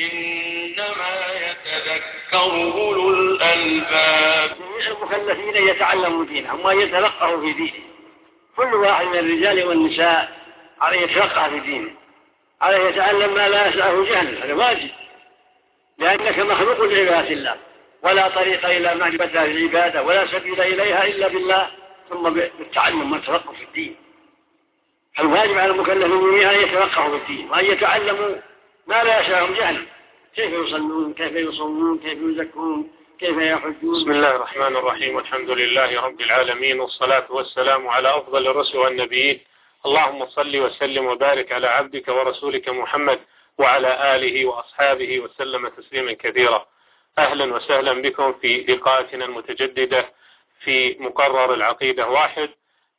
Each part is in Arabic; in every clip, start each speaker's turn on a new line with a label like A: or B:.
A: إنما يتذكر أولو
B: الألباب
A: المكلفين يتعلموا دينهم يتلقوا في دينهم كل واحد من الرجال والنساء عليه يتلقى في دينه عليه يتعلم ما لا يسعه جهل هذا واجب لأنك مخلوق لعبادة الله ولا طريق إلى معرفة العبادة ولا سبيل إليها إلا بالله ثم بالتعلم والتلقى في الدين
B: الواجب على المكلف أن يتفقهوا
A: بالدين وأن يتعلموا ما لا يشاءهم جهلا كيف يصلون كيف يصومون كيف يزكون
B: كيف يحجون بسم الله الرحمن الرحيم والحمد لله رب العالمين والصلاة والسلام على أفضل الرسل والنبيين اللهم صل وسلم وبارك على عبدك ورسولك محمد وعلى آله وأصحابه وسلم تسليما كثيرا أهلا وسهلا بكم في لقاءاتنا المتجددة في مقرر العقيدة واحد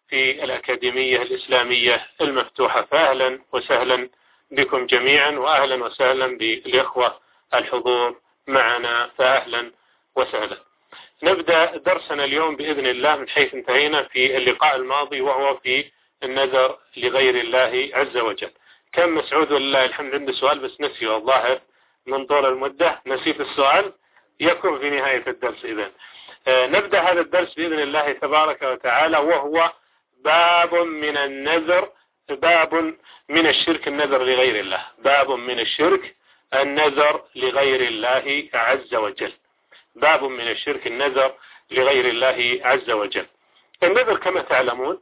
B: في الأكاديمية الإسلامية المفتوحة فأهلا وسهلا بكم جميعا وأهلا وسهلا بالإخوة الحضور معنا فأهلا وسهلا نبدأ درسنا اليوم بإذن الله من حيث انتهينا في اللقاء الماضي وهو في النذر لغير الله عز وجل كم مسعود ولله الحمد عنده سؤال بس نسي والله من طول المدة نسيت السؤال يكون في نهاية الدرس إذا آه، نبدأ هذا الدرس بإذن الله تبارك وتعالى وهو باب من النذر باب من الشرك النذر لغير الله باب من الشرك النذر لغير الله عز وجل باب من الشرك النذر لغير الله عز وجل النذر كما تعلمون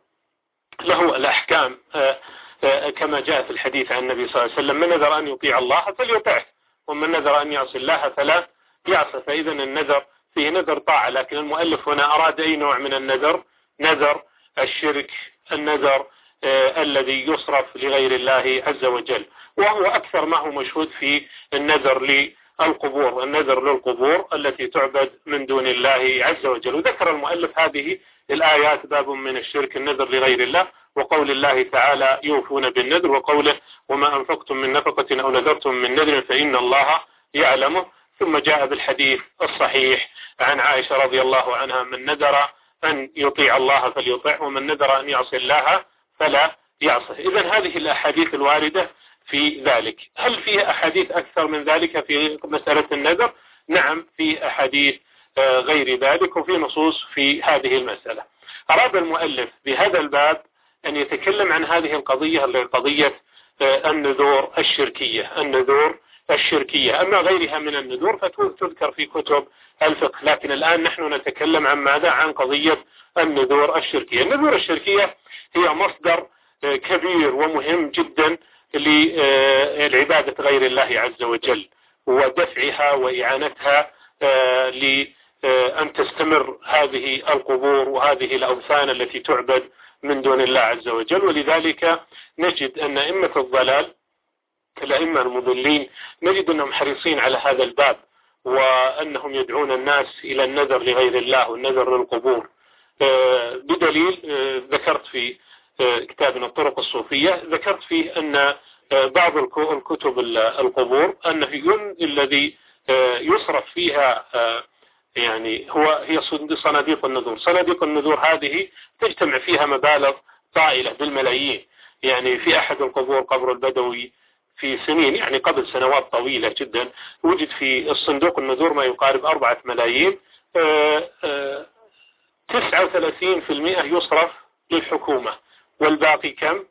B: له الأحكام آه، آه، كما جاء في الحديث عن النبي صلى الله عليه وسلم من نذر أن يطيع الله فليطعه ومن نذر أن يعصي الله فلا يعصى فإذا النذر فيه نذر طاعة لكن المؤلف هنا أراد أي نوع من النذر نذر الشرك النذر آه، الذي يصرف لغير الله عز وجل وهو أكثر ما هو مشهود في النذر للقبور النذر للقبور التي تعبد من دون الله عز وجل وذكر المؤلف هذه الآيات باب من الشرك النذر لغير الله وقول الله تعالى يوفون بالنذر وقوله وما أنفقتم من نفقة أو نذرتم من نذر فإن الله يعلمه ثم جاء بالحديث الصحيح عن عائشة رضي الله عنها من نذر أن يطيع الله فليطع ومن نذر أن يعصي الله فلا يعصه إذا هذه الأحاديث الواردة في ذلك هل في أحاديث أكثر من ذلك في مسألة النذر نعم في أحاديث آه، غير ذلك وفي نصوص في هذه المسألة أراد المؤلف بهذا الباب أن يتكلم عن هذه القضية اللي قضية آه، النذور الشركية النذور الشركية أما غيرها من الندور فتذكر في كتب الفقه لكن الآن نحن نتكلم عن ماذا عن قضية النذور الشركية النذور الشركية هي مصدر آه، كبير ومهم جدا لعبادة غير الله عز وجل ودفعها وإعانتها آه، لأن آه، تستمر هذه القبور وهذه الأوثان التي تعبد من دون الله عز وجل ولذلك نجد أن أئمة الضلال كالأئمة المضلين نجد أنهم حريصين على هذا الباب وأنهم يدعون الناس إلى النذر لغير الله والنذر للقبور آه، بدليل آه، ذكرت في آه، كتابنا الطرق الصوفية ذكرت فيه أن بعض الكتب القبور أنه الذي يصرف فيها يعني هو هي صناديق النذور صناديق النذور هذه تجتمع فيها مبالغ طائلة بالملايين يعني في أحد القبور قبر البدوي في سنين يعني قبل سنوات طويلة جدا وجد في الصندوق النذور ما يقارب أربعة ملايين آه، آه، تسعة وثلاثين في المئة يصرف للحكومة والباقي كم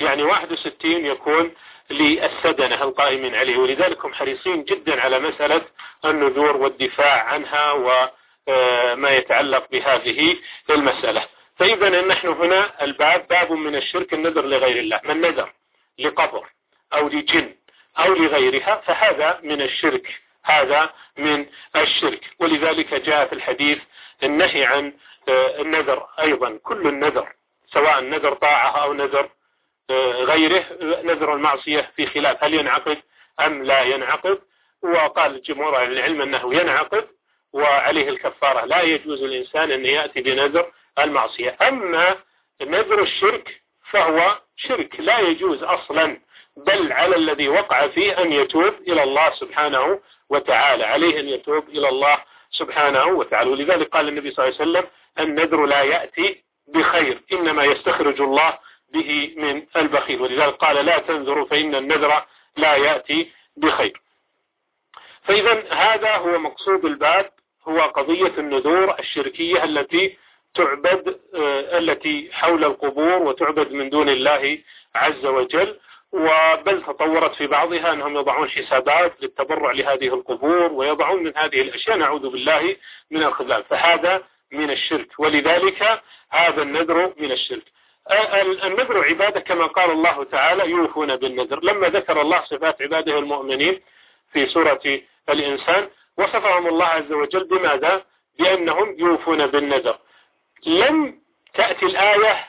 B: يعني 61 يكون للسدنة القائمين عليه ولذلك هم حريصين جدا على مسألة النذور والدفاع عنها وما آه، يتعلق بهذه المسألة فإذا نحن هنا الباب باب من الشرك النذر لغير الله من نذر لقبر أو لجن أو لغيرها فهذا من الشرك هذا من الشرك ولذلك جاء في الحديث النهي عن آه، النذر أيضا كل النذر سواء نذر طاعة أو نذر آه، غيره نذر المعصية في خلاف هل ينعقد أم لا ينعقد وقال جمهور العلم أنه ينعقد وعليه الكفارة لا يجوز الإنسان أن يأتي بنذر المعصية أما نذر الشرك فهو شرك لا يجوز أصلا بل على الذي وقع فيه أن يتوب إلى الله سبحانه وتعالى عليه أن يتوب إلى الله سبحانه وتعالى ولذلك قال النبي صلى الله عليه وسلم النذر لا يأتي بخير إنما يستخرج الله به من البخيل ولذلك قال لا تنذروا فإن النذر لا يأتي بخير فإذا هذا هو مقصود الباب هو قضية النذور الشركية التي تعبد آه، التي حول القبور وتعبد من دون الله عز وجل وبل تطورت في بعضها أنهم يضعون حسابات للتبرع لهذه القبور ويضعون من هذه الأشياء نعوذ بالله من الخذلان فهذا من الشرك ولذلك هذا النذر من الشرك النذر عبادة كما قال الله تعالى يوفون بالنذر لما ذكر الله صفات عباده المؤمنين في سورة الإنسان وصفهم الله عز وجل بماذا بأنهم يوفون بالنذر لم تأتي الآية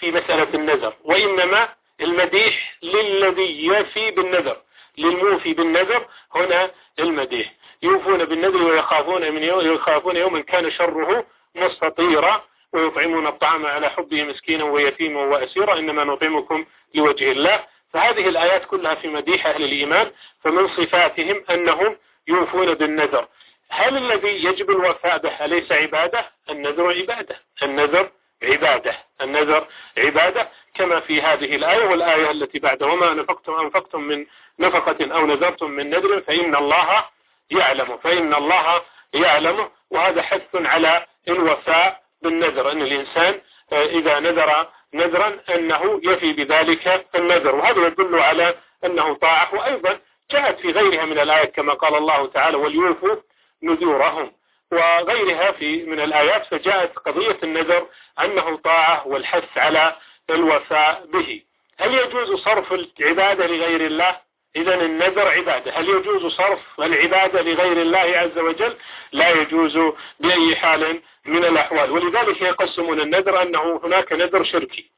B: في مسألة النذر وإنما المديح للذي يفي بالنذر للموفي بالنذر هنا المديح يوفون بالنذر ويخافون من يوم يخافون يوما كان شره مستطيرا ويطعمون الطعام على حبه مسكينا ويتيما وأسيرا إنما نطعمكم لوجه الله فهذه الآيات كلها في مديح أهل الإيمان فمن صفاتهم أنهم يوفون بالنذر هل الذي يجب الوفاء به أليس عبادة النذر عبادة النذر عبادة النذر عبادة كما في هذه الآية والآية التي بعدها وما نفقتم أنفقتم من نفقة أو نذرتم من نذر فإن الله يعلمه فإن الله يعلمه وهذا حث على الوفاء بالنذر أن الإنسان آه، إذا نذر نذرا أنه يفي بذلك النذر وهذا يدل على أنه طاعه وأيضا جاءت في غيرها من الآية كما قال الله تعالى وليوفوا نذورهم وغيرها في من الآيات فجاءت قضية النذر أنه طاعة والحث على الوفاء به هل يجوز صرف العبادة لغير الله إذا النذر عبادة هل يجوز صرف العبادة لغير الله عز وجل لا يجوز بأي حال من الأحوال ولذلك يقسمون النذر أنه هناك نذر شركي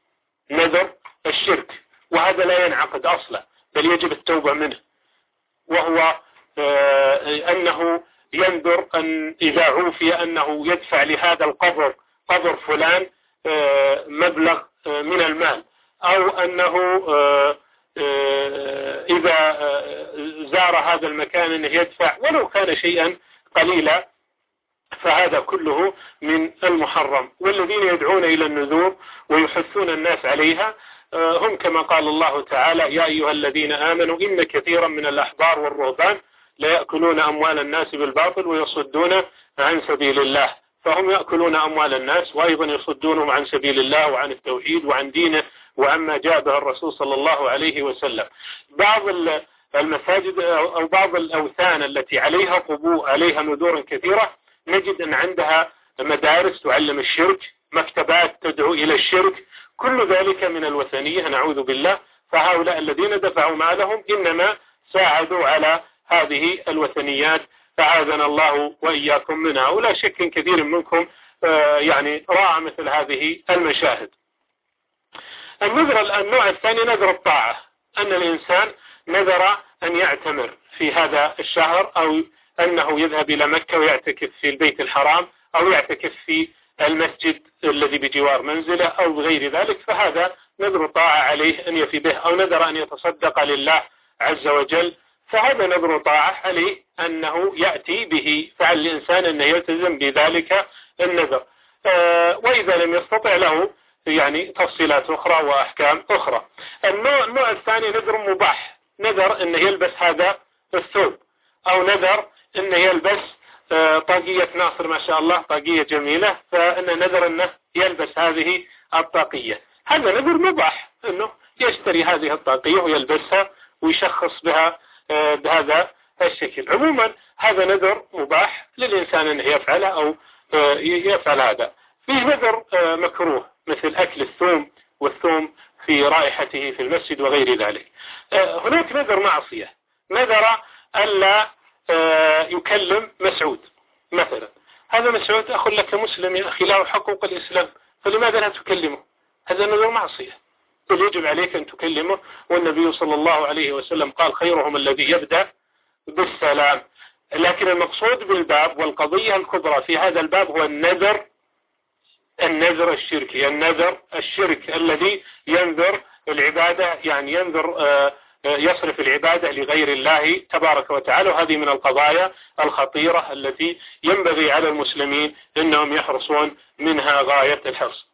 B: نذر الشرك وهذا لا ينعقد أصلا بل يجب التوبة منه وهو آه، أنه ينذر أن إذا عوفي أنه يدفع لهذا القبر قبر فلان آه، مبلغ آه، من المال أو أنه آه، إذا زار هذا المكان أنه يدفع ولو كان شيئا قليلا فهذا كله من المحرم والذين يدعون إلى النذور ويحثون الناس عليها هم كما قال الله تعالى يا أيها الذين آمنوا إن كثيرا من الأحبار والرهبان لا يأكلون أموال الناس بالباطل ويصدون عن سبيل الله فهم يأكلون أموال الناس وأيضا يصدونهم عن سبيل الله وعن التوحيد وعن دينه وعما جاء به الرسول صلى الله عليه وسلم بعض المساجد أو بعض الأوثان التي عليها قبور عليها نذور كثيرة نجد أن عندها مدارس تعلم الشرك مكتبات تدعو إلى الشرك كل ذلك من الوثنية نعوذ بالله فهؤلاء الذين دفعوا مالهم إنما ساعدوا على هذه الوثنيات فعاذنا الله وإياكم منها ولا شك كثير منكم آه، يعني راعى مثل هذه المشاهد النذر النوع الثاني نذر الطاعة أن الإنسان نذر أن يعتمر في هذا الشهر أو أنه يذهب إلى مكة ويعتكف في البيت الحرام أو يعتكف في المسجد الذي بجوار منزله أو غير ذلك فهذا نذر طاعة عليه أن يفي به أو نذر أن يتصدق لله عز وجل فهذا نذر طاعة عليه أنه يأتي به فعل الإنسان أنه يلتزم بذلك النذر آه، وإذا لم يستطع له يعني تفصيلات أخرى وأحكام أخرى النوع, النوع الثاني نذر مباح نذر أنه يلبس هذا الثوب أو نذر أنه يلبس آه، طاقية ناصر ما شاء الله طاقية جميلة فإنه نذر أنه يلبس هذه الطاقية هذا نذر مباح أنه يشتري هذه الطاقية ويلبسها ويشخص بها آه، بهذا الشكل عموما هذا نذر مباح للإنسان أنه يفعله أو آه، يفعل هذا فيه نذر آه، مكروه مثل أكل الثوم والثوم في رائحته في المسجد وغير ذلك هناك نذر معصية نذر ألا يكلم مسعود مثلا هذا مسعود أخ لك مسلم يا أخي له حقوق الإسلام فلماذا لا تكلمه هذا نذر معصية بل يجب عليك أن تكلمه والنبي صلى الله عليه وسلم قال خيرهم الذي يبدأ بالسلام لكن المقصود بالباب والقضية الكبرى في هذا الباب هو النذر النذر الشركي النذر الشرك الذي ينذر العبادة يعني ينذر آه، آه، يصرف العبادة لغير الله تبارك وتعالى وهذه من القضايا الخطيرة التي ينبغي على المسلمين أنهم يحرصون منها غاية الحرص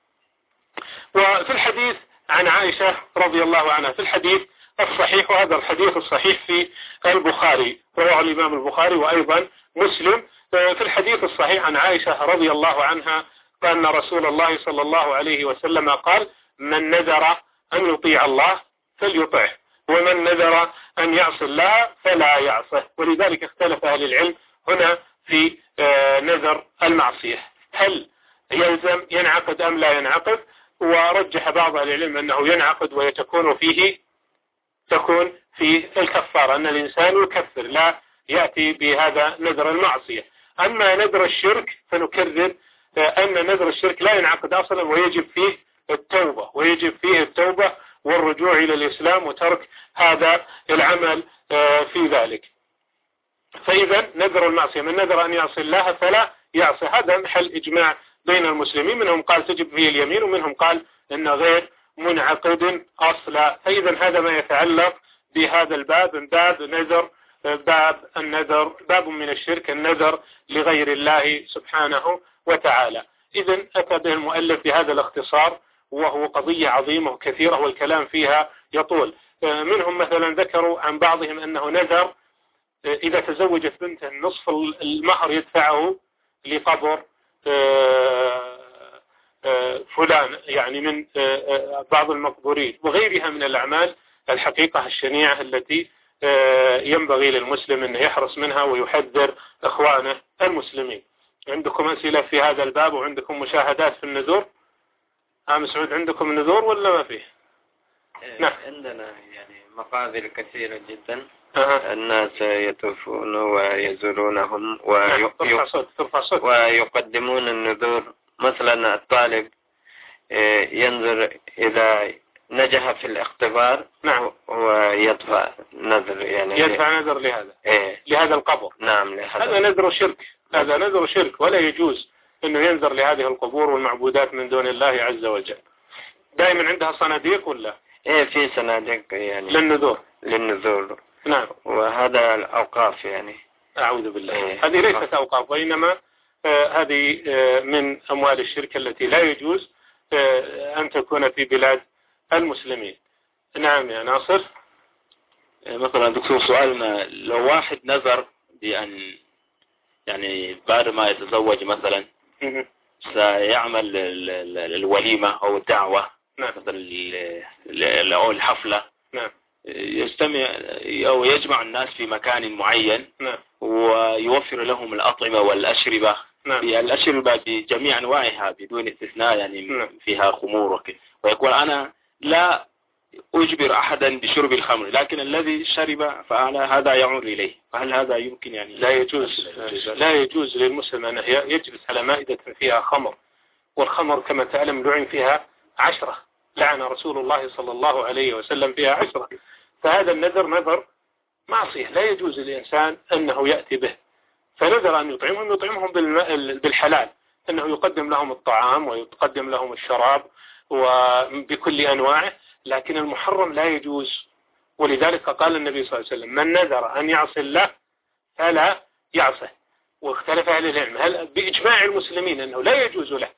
B: وفي الحديث عن عائشة رضي الله عنها في الحديث الصحيح وهذا الحديث الصحيح في البخاري رواه الإمام البخاري وأيضا مسلم في الحديث الصحيح عن عائشة رضي الله عنها أن رسول الله صلى الله عليه وسلم قال من نذر أن يطيع الله فليطعه ومن نذر أن يعصي الله فلا يعصه ولذلك اختلف أهل العلم هنا في آه، نذر المعصية هل يلزم ينعقد أم لا ينعقد ورجح بعض العلم أنه ينعقد ويتكون فيه تكون في الكفارة أن الإنسان يكفر لا يأتي بهذا نذر المعصية أما نذر الشرك فنكرر آه، أن نذر الشرك لا ينعقد أصلا ويجب فيه التوبة ويجب فيه التوبة والرجوع إلى الإسلام وترك هذا العمل آه، في ذلك فإذا نذر المعصية من نذر أن يعصي الله فلا يعصي هذا محل إجماع بين المسلمين منهم قال تجب فيه اليمين ومنهم قال ان غير منعقد أصلا فإذا هذا ما يتعلق بهذا الباب من باب نذر باب النذر باب من الشرك النذر لغير الله سبحانه وتعالى إذا أتى به المؤلف بهذا الاختصار وهو قضية عظيمة وكثيرة والكلام فيها يطول منهم مثلا ذكروا عن بعضهم أنه نذر إذا تزوجت بنته نصف المهر يدفعه لقبر آه، آه، فلان يعني من آه، بعض المقبورين وغيرها من الأعمال الحقيقة الشنيعة التي ينبغي للمسلم أن يحرص منها ويحذر إخوانه المسلمين عندكم أسئلة في هذا الباب وعندكم مشاهدات في النذور أم سعود عندكم نذور ولا ما فيه
A: نعم عندنا يعني مقاذير كثيرة جدا الناس يطوفون ويزورونهم نعم، ويقدمون النذور مثلا الطالب آه، ينظر إذا نجح في الاختبار نعم ويدفع نذر يعني يدفع نذر لهذا إيه؟ لهذا
B: القبر نعم لهذا هذا نذر شرك هذا نذر شرك ولا يجوز انه ينذر لهذه القبور والمعبودات من دون الله عز وجل دائما عندها صناديق ولا ايه في صناديق يعني للنذور
A: للنذور نعم وهذا الأوقاف يعني
B: أعوذ بالله إيه. هذه ليست أوقاف وإنما آه، هذه آه، من أموال الشركة التي لا يجوز آه، أن تكون في بلاد المسلمين نعم يا ناصر
C: مثلا دكتور سؤالنا لو واحد نذر بأن يعني بعد ما يتزوج مثلا سيعمل الوليمة أو الدعوة نعم. مثلا أو الحفلة نعم. يجتمع أو يجمع الناس في مكان معين نعم. ويوفر لهم الأطعمة والأشربة نعم. يعني الأشربة بجميع أنواعها بدون استثناء يعني نعم. فيها خمور ويقول أنا لا أجبر أحدا بشرب الخمر لكن الذي
B: شرب فعلى هذا يعود إليه فهل هذا يمكن يعني لا يجوز لا يجوز للمسلم أن يجلس على مائدة فيها خمر والخمر كما تعلم لعن فيها عشرة لعن رسول الله صلى الله عليه وسلم بها عشرة فهذا النذر نذر معصية لا يجوز للإنسان أنه يأتي به فنذر أن يطعمهم يطعمهم بالحلال أنه يقدم لهم الطعام ويقدم لهم الشراب وبكل أنواعه لكن المحرم لا يجوز ولذلك قال النبي صلى الله عليه وسلم من نذر أن يعصي الله فلا يعصه واختلف أهل العلم هل بإجماع المسلمين أنه لا يجوز له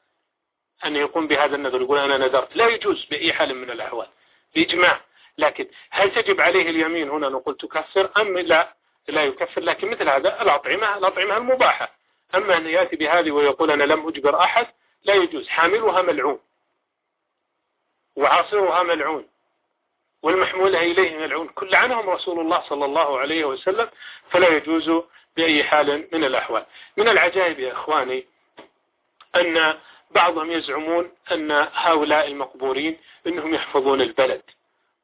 B: أن يقوم بهذا النذر يقول أنا نذرت لا يجوز بأي حال من الأحوال بإجماع لكن هل تجب عليه اليمين هنا نقول تكفر أم لا لا يكفر لكن مثل هذا الأطعمة الأطعمة المباحة أما أن يأتي بهذه ويقول أنا لم أجبر أحد لا يجوز حاملها ملعون وعاصرها ملعون والمحمولة إليه ملعون كل عنهم رسول الله صلى الله عليه وسلم فلا يجوز بأي حال من الأحوال من العجائب يا إخواني أن بعضهم يزعمون أن هؤلاء المقبورين أنهم يحفظون البلد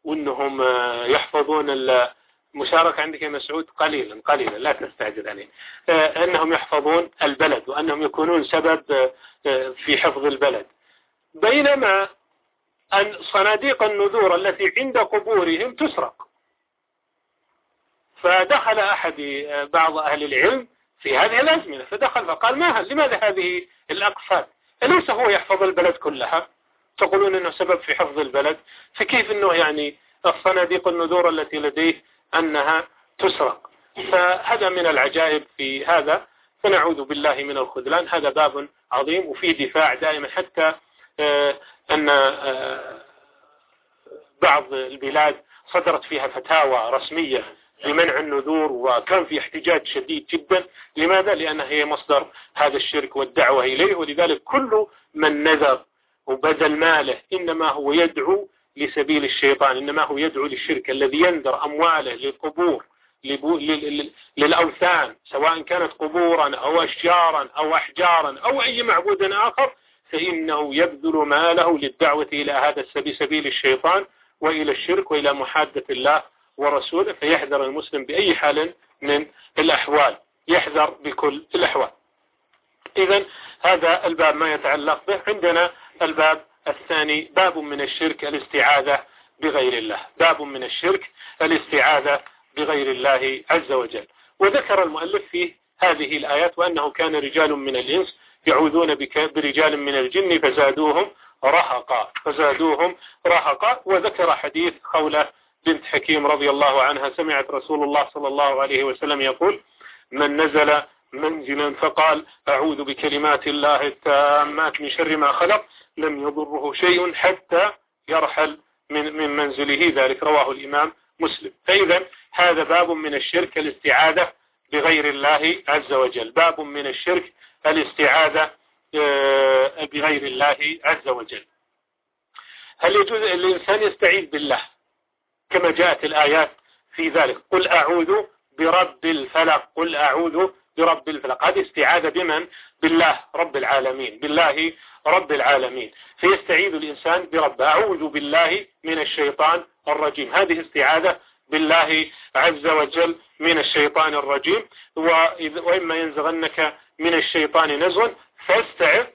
B: وأنهم آه، يحفظون المشاركة عندك يا مسعود قليلا قليلا لا تستعجل عليه آه، أنهم يحفظون البلد وأنهم يكونون سبب آه، في حفظ البلد بينما أن صناديق النذور التي عند قبورهم تسرق فدخل أحد بعض أهل العلم في هذه الأزمنة فدخل فقال ما لماذا هذه الأقفال أليس هو يحفظ البلد كلها تقولون أنه سبب في حفظ البلد فكيف أنه يعني الصناديق النذور التي لديه أنها تسرق فهذا من العجائب في هذا فنعوذ بالله من الخذلان هذا باب عظيم وفيه دفاع دائما حتى آه، أن آه، بعض البلاد صدرت فيها فتاوى رسمية لمنع النذور وكان في احتجاج شديد جدا لماذا؟ لأنها هي مصدر هذا الشرك والدعوة إليه ولذلك كل من نذر وبذل ماله إنما هو يدعو لسبيل الشيطان إنما هو يدعو للشرك الذي ينذر أمواله للقبور للأوثان سواء كانت قبورا أو أشجارا أو أحجارا أو أي معبود آخر فإنه يبذل ماله للدعوة إلى هذا سبيل الشيطان وإلى الشرك وإلى محادة الله ورسوله فيحذر المسلم بأي حال من الأحوال يحذر بكل الأحوال إذا هذا الباب ما يتعلق به عندنا الباب الثاني باب من الشرك الاستعاذة بغير الله باب من الشرك الاستعاذة بغير الله عز وجل وذكر المؤلف في هذه الآيات وأنه كان رجال من الإنس يعوذون برجال من الجن فزادوهم رهقا فزادوهم رهقا وذكر حديث خولة بنت حكيم رضي الله عنها سمعت رسول الله صلى الله عليه وسلم يقول من نزل منزلا فقال أعوذ بكلمات الله التامات من شر ما خلق لم يضره شيء حتى يرحل من من منزله ذلك رواه الإمام مسلم فإذا هذا باب من الشرك الاستعاذة بغير الله عز وجل باب من الشرك الاستعاذة آه، بغير الله عز وجل هل يجوز الإنسان يستعيذ بالله كما جاءت الآيات في ذلك قل أعوذ برب الفلق قل أعوذ برب الفلق هذه استعاذة بمن؟ بالله رب العالمين بالله رب العالمين فيستعيذ الإنسان برب أعوذ بالله من الشيطان الرجيم هذه استعاذة بالله عز وجل من الشيطان الرجيم وإما ينزغنك من الشيطان نزغ فاستعذ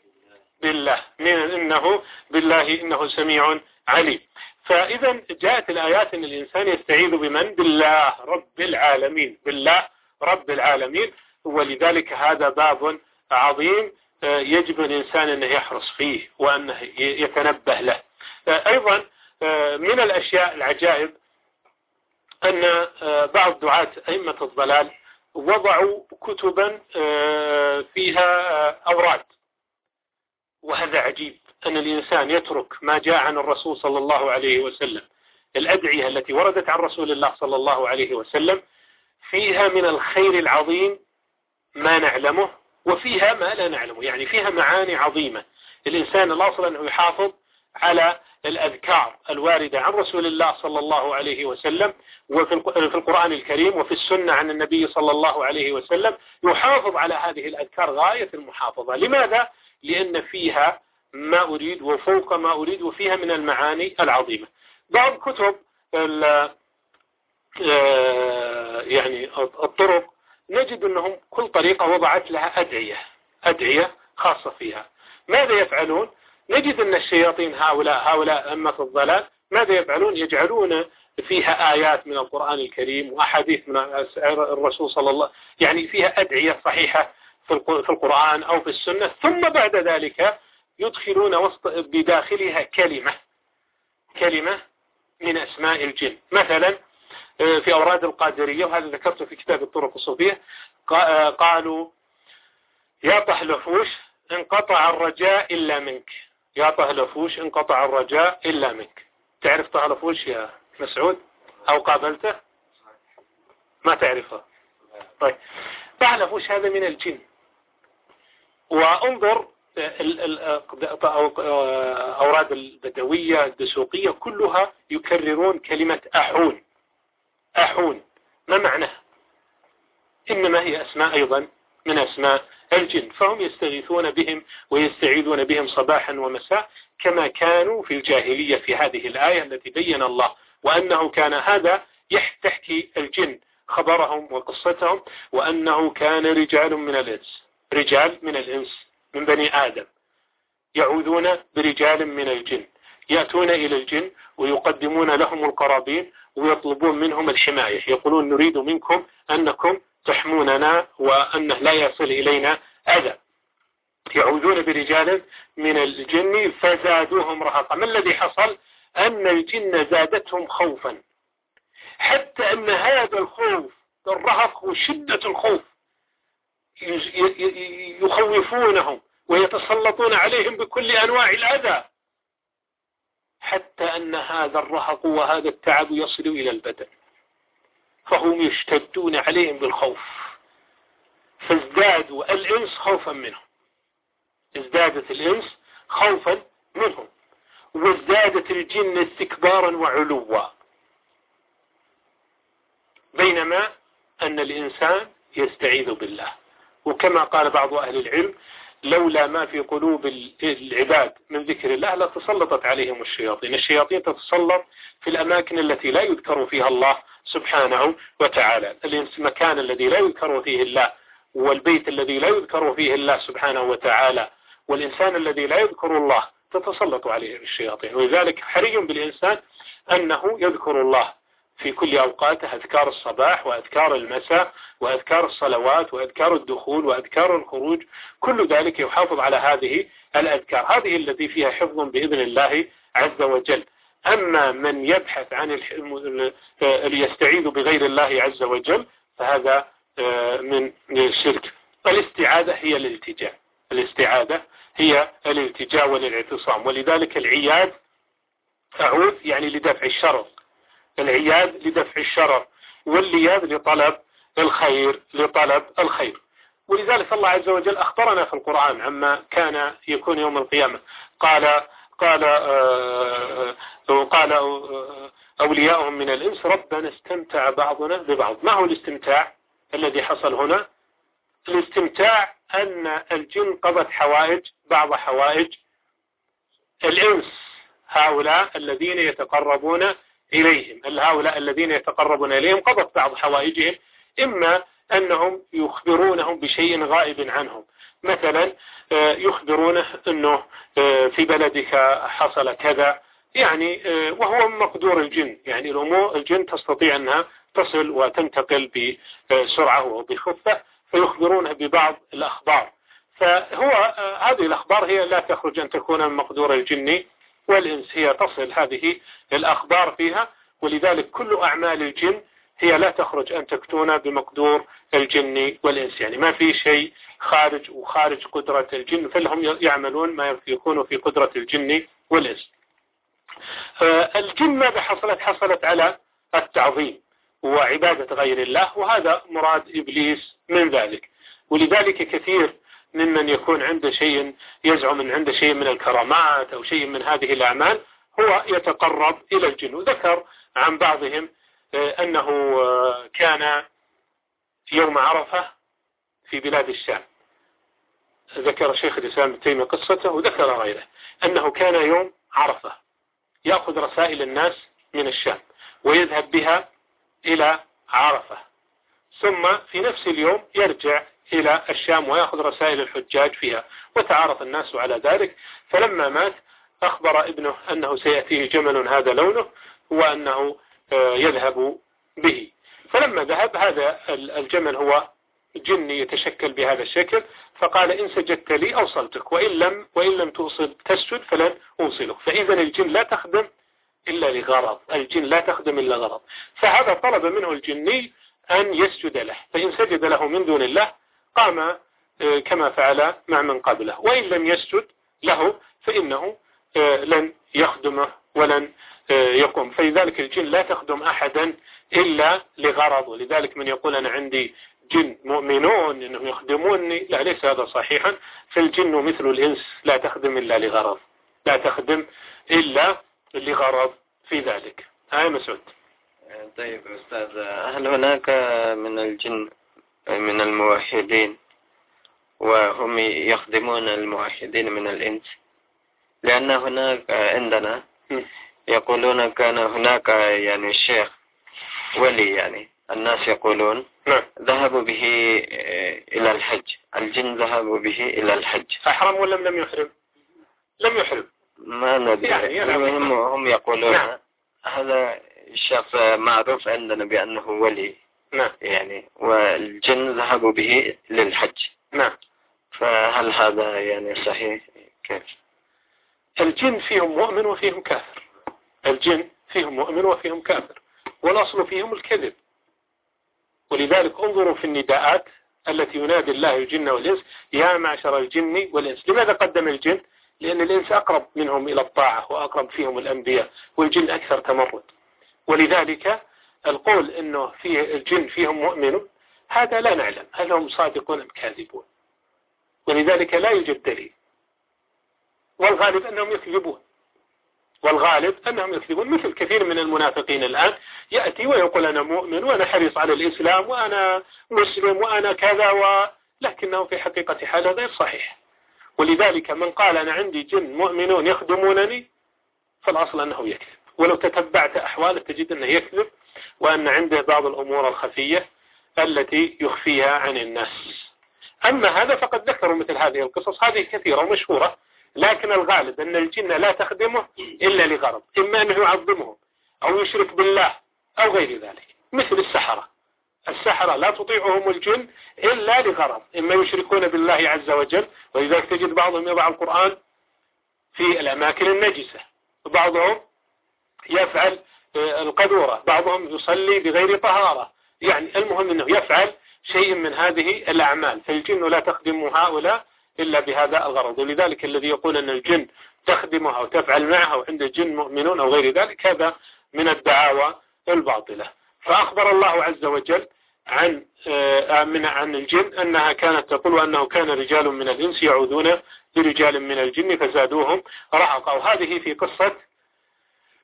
B: بالله من إنه بالله إنه سميع عليم فإذا جاءت الآيات أن الإنسان يستعيذ بمن؟ بالله رب العالمين بالله رب العالمين ولذلك هذا باب عظيم آه، يجب الإنسان أنه يحرص فيه وأنه يتنبه له آه، أيضا آه، من الأشياء العجائب أن بعض دعاة أئمة الضلال وضعوا كتبا فيها أوراد وهذا عجيب أن الإنسان يترك ما جاء عن الرسول صلى الله عليه وسلم الأدعية التي وردت عن رسول الله صلى الله عليه وسلم
C: فيها من الخير
B: العظيم ما نعلمه وفيها ما لا نعلمه يعني فيها معاني عظيمة الإنسان الأصل أنه يحافظ على الأذكار الواردة عن رسول الله صلى الله عليه وسلم وفي القرآن الكريم وفي السنة عن النبي صلى الله عليه وسلم يحافظ على هذه الأذكار غاية المحافظة لماذا؟ لأن فيها ما أريد وفوق ما أريد وفيها من المعاني العظيمة بعض كتب آه، يعني الطرق نجد أنهم كل طريقة وضعت لها أدعية أدعية خاصة فيها ماذا يفعلون نجد أن الشياطين هؤلاء هؤلاء أمة الضلال ماذا يفعلون يجعلون فيها آيات من القرآن الكريم وأحاديث من الرسول صلى الله يعني فيها أدعية صحيحة في القرآن أو في السنة ثم بعد ذلك يدخلون وسط بداخلها كلمة كلمة من أسماء الجن مثلا آه، في أوراد القادرية وهذا ذكرته في كتاب الطرق الصوفية آه، قالوا يا طهلفوش انقطع الرجاء إلا منك يا طهلفوش انقطع الرجاء إلا منك تعرف طهلفوش يا مسعود أو قابلته ما تعرفه طيب طهلفوش هذا من الجن وانظر أوراد البدوية الدسوقية كلها يكررون كلمة أحون أحون ما معناها إنما هي أسماء أيضا من أسماء الجن فهم يستغيثون بهم ويستعيذون بهم صباحا ومساء كما كانوا في الجاهلية في هذه الآية التي بين الله وأنه كان هذا تحكي الجن خبرهم وقصتهم وأنه كان رجال من الإنس رجال من الإنس من بني آدم يعوذون برجال من الجن يأتون إلى الجن ويقدمون لهم القرابين ويطلبون منهم الحماية يقولون نريد منكم أنكم تحموننا وأنه لا يصل إلينا أذى يعوذون برجال من الجن فزادوهم رهقا ما الذي حصل أن الجن زادتهم خوفا حتى أن هذا الخوف الرهق وشدة الخوف يخوفونهم ويتسلطون عليهم بكل أنواع الأذى حتى أن هذا الرهق وهذا التعب يصل إلى البدن فهم يشتدون عليهم بالخوف فازدادوا الإنس خوفا منهم ازدادت الإنس خوفا منهم وازدادت الجن استكبارا وعلوا بينما أن الإنسان يستعيذ بالله وكما قال بعض أهل العلم لولا ما في قلوب العباد من ذكر الله لتسلطت عليهم الشياطين الشياطين تتسلط في الأماكن التي لا يذكر فيها الله سبحانه وتعالى المكان الذي لا يذكر فيه الله والبيت الذي لا يذكر فيه الله سبحانه وتعالى والإنسان الذي لا يذكر الله تتسلط عليه الشياطين ولذلك حري بالإنسان أنه يذكر الله في كل أوقاته أذكار الصباح وأذكار المساء وأذكار الصلوات وأذكار الدخول وأذكار الخروج كل ذلك يحافظ على هذه الأذكار هذه التي فيها حفظ بإذن الله عز وجل أما من يبحث عن ليستعيذ بغير الله عز وجل فهذا آه، من الشرك الاستعاذة هي الالتجاء الاستعاذة هي الالتجاء والاعتصام ولذلك العياد أعوذ يعني لدفع الشرط العياد لدفع الشرر واللياذ لطلب الخير لطلب الخير ولذلك الله عز وجل أخبرنا في القرآن عما كان يكون يوم القيامة قال قال آه، آه، قال آه،
C: أولياؤهم من
B: الإنس ربنا استمتع بعضنا ببعض ما هو الاستمتاع الذي حصل هنا الاستمتاع أن الجن قضت حوائج بعض حوائج الإنس هؤلاء الذين يتقربون إليهم هل هؤلاء الذين يتقربون إليهم قضت بعض حوائجهم إما أنهم يخبرونهم بشيء غائب عنهم مثلا آه، يخبرونه أنه آه، في بلدك حصل كذا يعني آه، وهو من مقدور الجن يعني الأمور الجن تستطيع أنها تصل وتنتقل بسرعة وبخفة فيخبرونه ببعض الأخبار فهو هذه الأخبار هي لا تخرج أن تكون من مقدور الجني والإنس هي تصل هذه الأخبار فيها ولذلك كل أعمال الجن هي لا تخرج أن تكتون بمقدور الجن والإنس يعني ما في شيء خارج وخارج قدرة الجن فلهم يعملون ما يكون في قدرة الجن والإنس آه، الجن ماذا حصلت حصلت على التعظيم وعبادة غير الله وهذا مراد إبليس من ذلك ولذلك كثير ممن يكون عنده شيء يزعم من عنده شيء من الكرامات أو شيء من هذه الأعمال هو يتقرب إلى الجن وذكر عن بعضهم آه، أنه آه، كان يوم عرفة في بلاد الشام ذكر شيخ الإسلام ابن تيمية قصته وذكر غيره أنه كان يوم عرفة يأخذ رسائل الناس من الشام ويذهب بها إلى عرفة ثم في نفس اليوم يرجع إلى الشام ويأخذ رسائل الحجاج فيها وتعارض الناس على ذلك فلما مات أخبر ابنه أنه سيأتيه جمل هذا لونه وأنه آه، يذهب به فلما ذهب هذا الجمل هو جني يتشكل بهذا الشكل فقال إن سجدت لي أوصلتك وإن لم, وإن لم توصل تسجد فلن أوصلك فإذا الجن لا تخدم إلا لغرض الجن لا تخدم إلا غرض فهذا طلب منه الجني أن يسجد له فإن سجد له من دون الله قام آه، كما فعل مع من قبله وإن لم يسجد له فإنه آه، لن يخدمه ولن آه، يقوم فلذلك الجن لا تخدم أحدا إلا لغرض ولذلك من يقول أنا عندي جن مؤمنون أنهم يخدموني لا ليس هذا صحيحا فالجن مثل الإنس لا تخدم إلا لغرض لا تخدم إلا لغرض في ذلك هاي مسعود
A: طيب أستاذ هل هناك من الجن من الموحدين وهم يخدمون الموحدين من الإنس لأن هناك عندنا يقولون كان هناك يعني شيخ ولي يعني الناس يقولون نعم. ذهبوا به إلى الحج الجن ذهبوا به إلى الحج أحرم ولا لم يحرم لم يحرم ما ندري يعني المهم هم يقولون نعم. هذا الشخص معروف عندنا بأنه ولي نعم يعني والجن ذهبوا به للحج نعم فهل
B: هذا يعني صحيح كيف الجن فيهم مؤمن وفيهم كافر الجن فيهم مؤمن وفيهم كافر والأصل فيهم الكذب ولذلك انظروا في النداءات التي ينادي الله الجن والإنس يا معشر الجن والإنس لماذا قدم الجن لأن الإنس أقرب منهم إلى الطاعة وأقرب فيهم الأنبياء والجن أكثر تمرد ولذلك القول أنه في الجن فيهم مؤمن هذا لا نعلم هل هم صادقون أم كاذبون ولذلك لا يوجد دليل والغالب أنهم يكذبون والغالب أنهم يكذبون مثل كثير من المنافقين الآن يأتي ويقول أنا مؤمن وأنا حريص على الإسلام وأنا مسلم وأنا كذا و... لكنه في حقيقة حاله غير صحيح ولذلك من قال أنا عندي جن مؤمنون يخدمونني فالأصل أنه يكذب ولو تتبعت أحواله تجد أنه يكذب وأن عنده بعض الأمور الخفية التي يخفيها عن الناس أما هذا فقد ذكروا مثل هذه القصص هذه كثيرة ومشهورة لكن الغالب أن الجن لا تخدمه إلا لغرض إما أنه يعظمهم أو يشرك بالله أو غير ذلك مثل السحرة السحرة لا تطيعهم الجن إلا لغرض إما يشركون بالله عز وجل ولذلك تجد بعضهم يضع القرآن في الأماكن النجسة وبعضهم يفعل آه، القدورة بعضهم يصلي بغير طهارة يعني المهم أنه يفعل شيء من هذه الأعمال فالجن لا تخدم هؤلاء إلا بهذا الغرض ولذلك الذي يقول أن الجن تخدمها وتفعل معها وعند الجن مؤمنون أو غير ذلك هذا من الدعاوى الباطلة فأخبر الله عز وجل عن آه، آه، من عن الجن أنها كانت تقول أنه كان رجال من الإنس يعوذون برجال من الجن فزادوهم رهقا وهذه في قصة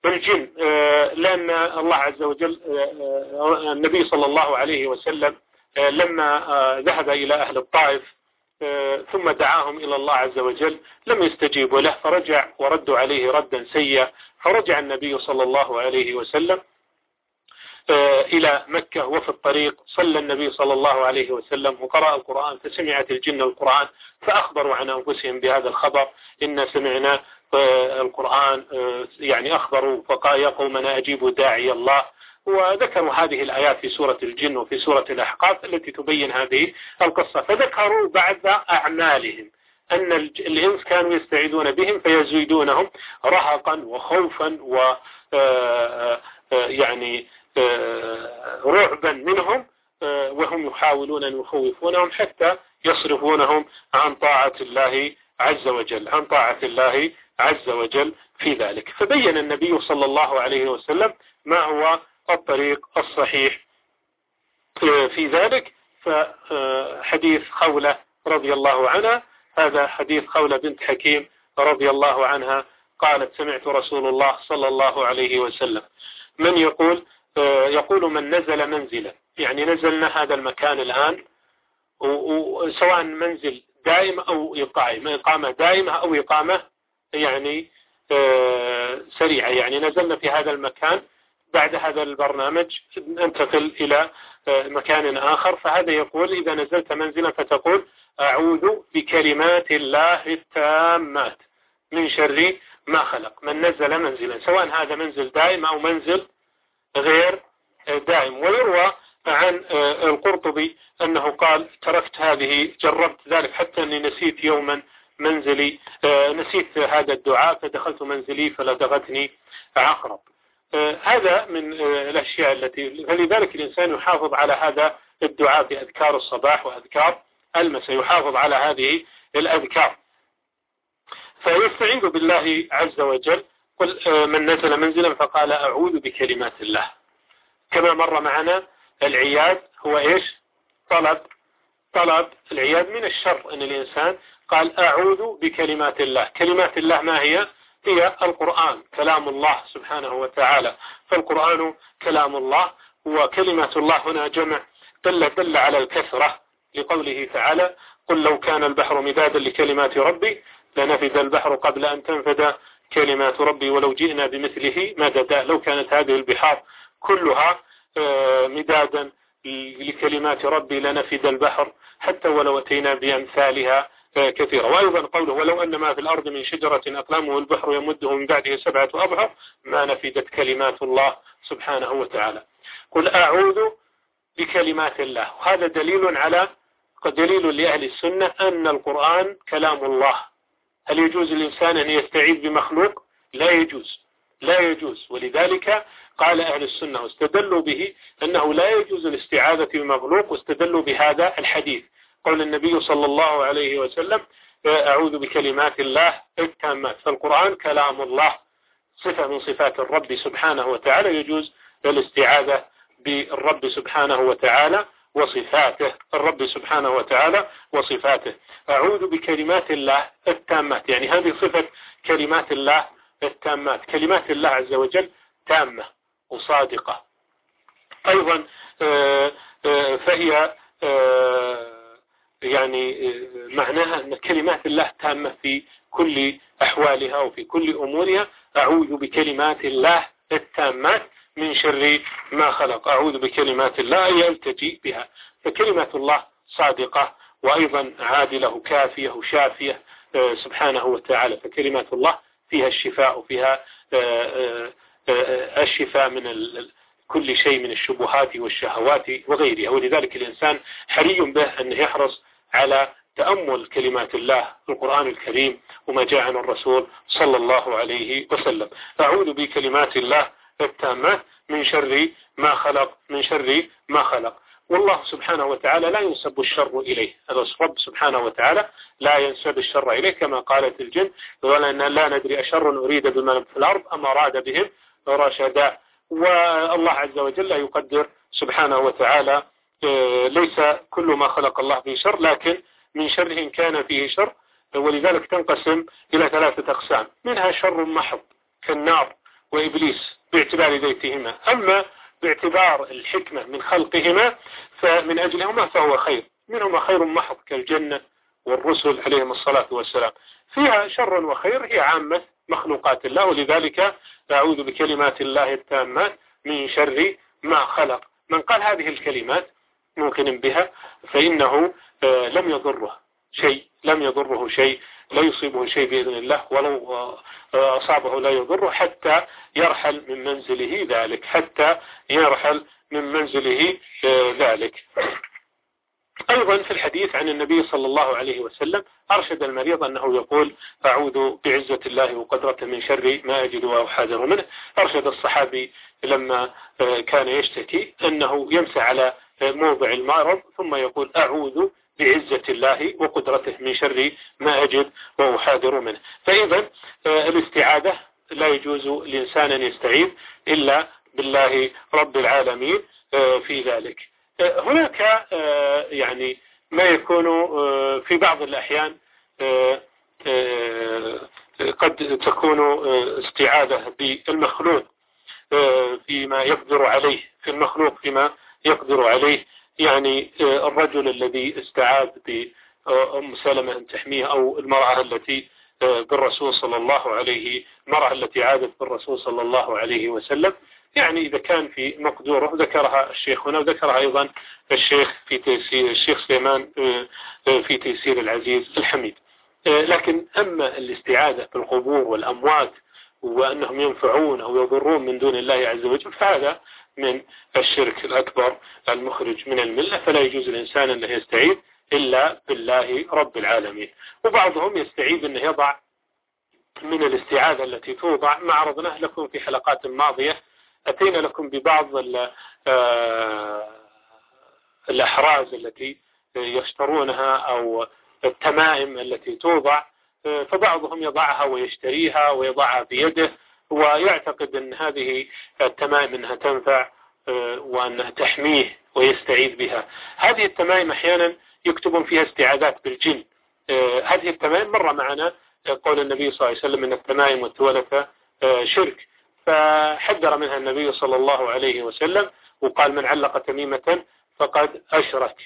B: بالجن آه، لأن الله عز وجل آه، آه، النبي صلى الله عليه وسلم لما ذهب إلى أهل الطائف ثم دعاهم إلى الله عز وجل لم يستجيبوا له فرجع وردوا عليه ردا سيئا فرجع النبي صلى الله عليه وسلم إلى مكة وفي الطريق صلى النبي صلى الله عليه وسلم وقرأ القرآن فسمعت الجن القرآن فأخبروا عن أنفسهم بهذا الخبر إن سمعنا آه، القرآن آه، يعني أخبروا فقال يا قومنا أجيبوا داعي الله وذكروا هذه الآيات في سورة الجن وفي سورة الأحقاف التي تبين هذه القصة فذكروا بعد أعمالهم أن الإنس كانوا يستعيدون بهم فيزيدونهم رهقا وخوفا و آه، يعني رعبا منهم وهم يحاولون أن يخوفونهم حتى يصرفونهم عن طاعة الله عز وجل عن طاعة الله عز وجل في ذلك فبين النبي صلى الله عليه وسلم ما هو الطريق الصحيح في ذلك فحديث خولة رضي الله عنها هذا حديث خولة بنت حكيم رضي الله عنها قالت سمعت رسول الله صلى الله عليه وسلم من يقول يقول من نزل منزلا يعني نزلنا هذا المكان الآن وسواء منزل دائم أو إقامة دائمة أو إقامة يعني آه، سريعة يعني نزلنا في هذا المكان بعد هذا البرنامج ننتقل إلى آه، مكان آخر فهذا يقول إذا نزلت منزلا فتقول أعوذ بكلمات الله التامات من شر ما خلق من نزل منزلا سواء هذا منزل دائم أو منزل غير آه، دائم ويروى عن القرطبي أنه قال تركت هذه جربت ذلك حتى أني نسيت يوما منزلي آه، نسيت هذا الدعاء فدخلت منزلي فلدغتني عقرب آه، هذا من آه، الأشياء التي فلذلك الإنسان يحافظ على هذا الدعاء في أذكار الصباح وأذكار المساء يحافظ على هذه الأذكار فيستعين بالله عز وجل قل من نزل منزلا فقال أعوذ بكلمات الله كما مر معنا العياد هو إيش طلب طلب العياد من الشر أن الإنسان قال أعوذ بكلمات الله كلمات الله ما هي هي القرآن كلام الله سبحانه وتعالى فالقرآن كلام الله وكلمة الله هنا جمع دل دل على الكثرة لقوله تعالى قل لو كان البحر مدادا لكلمات ربي لنفد البحر قبل أن تنفد كلمات ربي ولو جئنا بمثله مددا لو كانت هذه البحار كلها آه، مدادا لكلمات ربي لنفد البحر حتى ولو أتينا بأمثالها كثيرة وأيضا قوله ولو أن ما في الأرض من شجرة أقلام والبحر يمده من بعده سبعة أبهر ما نفدت كلمات الله سبحانه وتعالى قل أعوذ بكلمات الله وهذا دليل على دليل لأهل السنة أن القرآن كلام الله هل يجوز الإنسان أن يستعيذ بمخلوق لا يجوز لا يجوز ولذلك قال أهل السنة واستدلوا به أنه لا يجوز الاستعاذة بمخلوق واستدلوا بهذا الحديث قال النبي صلى الله عليه وسلم أعوذ بكلمات الله التامات فالقرآن كلام الله صفة من صفات الرب سبحانه وتعالى يجوز الاستعاذة بالرب سبحانه وتعالى وصفاته الرب سبحانه وتعالى وصفاته أعوذ بكلمات الله التامات يعني هذه صفة كلمات الله التامات كلمات الله عز وجل تامة وصادقة أيضا آه، آه، فهي آه، يعني آه، معناها أن كلمات الله تامة في كل أحوالها وفي كل أمورها أعوذ بكلمات الله التامات من شر ما خلق أعوذ بكلمات الله يلتجي بها فكلمة الله صادقة وأيضا عادلة كافية وشافية آه، سبحانه وتعالى فكلمة الله فيها الشفاء وفيها آه، الشفاء من كل شيء من الشبهات والشهوات وغيرها ولذلك الإنسان حري به أن يحرص على تأمل كلمات الله في القرآن الكريم وما جاء عن الرسول صلى الله عليه وسلم أعوذ بكلمات الله التامة من شر ما خلق من شر ما خلق والله سبحانه وتعالى لا ينسب الشر إليه الرب سبحانه وتعالى لا ينسب الشر إليه كما قالت الجن ولأن لا ندري أشر أريد بمن في الأرض أم أراد بهم رشدا والله عز وجل يقدر سبحانه وتعالى آه، ليس كل ما خلق الله به شر لكن من شره إن كان فيه شر ولذلك تنقسم إلى ثلاثة أقسام منها شر محض كالنار وإبليس باعتبار ذاتهما أما باعتبار الحكمة من خلقهما فمن أجلهما فهو خير منهما خير محض كالجنة والرسل عليهم الصلاة والسلام فيها شر وخير هي عامة مخلوقات الله ولذلك أعوذ بكلمات الله التامة من شر ما خلق من قال هذه الكلمات موقن بها فإنه آه، لم يضره شيء لم يضره شيء لا يصيبه شيء بإذن الله ولو آه، أصابه لا يضره حتى يرحل من منزله ذلك حتى يرحل من منزله آه، ذلك أيضا في الحديث عن النبي صلى الله عليه وسلم أرشد المريض أنه يقول أعوذ بعزة الله وقدرته من شر ما أجد وأحاذر منه أرشد الصحابي لما كان يشتكي أنه يمسى على موضع المعرض ثم يقول أعوذ بعزة الله وقدرته من شر ما أجد وأحاذر منه فإذا آه، الاستعادة لا يجوز لإنسان أن يستعيذ إلا بالله رب العالمين آه، في ذلك آه، هناك يعني ما يكون في بعض الأحيان قد تكون استعاذة بالمخلوق فيما يقدر عليه في المخلوق فيما يقدر عليه يعني آه، الرجل الذي استعاذ بأم آه، سلمة أن تحميه أو المرأة التي آه، بالرسول صلى الله عليه المرأة التي عادت بالرسول صلى الله عليه وسلم يعني إذا كان في مقدوره ذكرها الشيخ هنا وذكرها أيضا الشيخ في تيسير الشيخ سليمان في تيسير العزيز الحميد لكن أما الاستعاذة بالقبور والأموات وأنهم ينفعون أو يضرون من دون الله عز وجل فهذا من الشرك الأكبر المخرج من الملة فلا يجوز الإنسان أنه يستعيد إلا بالله رب العالمين وبعضهم يستعيد أنه يضع من الاستعاذة التي توضع ما عرضناه لكم في حلقات ماضية أتينا لكم ببعض آه، الأحراز التي يشترونها أو التمائم التي توضع آه، فبعضهم يضعها ويشتريها ويضعها بيده
C: ويعتقد
B: أن هذه التمائم أنها تنفع آه، وأنها تحميه ويستعيذ بها هذه التمائم أحيانا يكتبون فيها استعاذات بالجن آه، هذه التمائم مرة معنا آه، قول النبي صلى الله عليه وسلم أن التمائم والتولفة شرك فحذر منها النبي صلى الله عليه وسلم وقال من علق تميمة فقد أشرك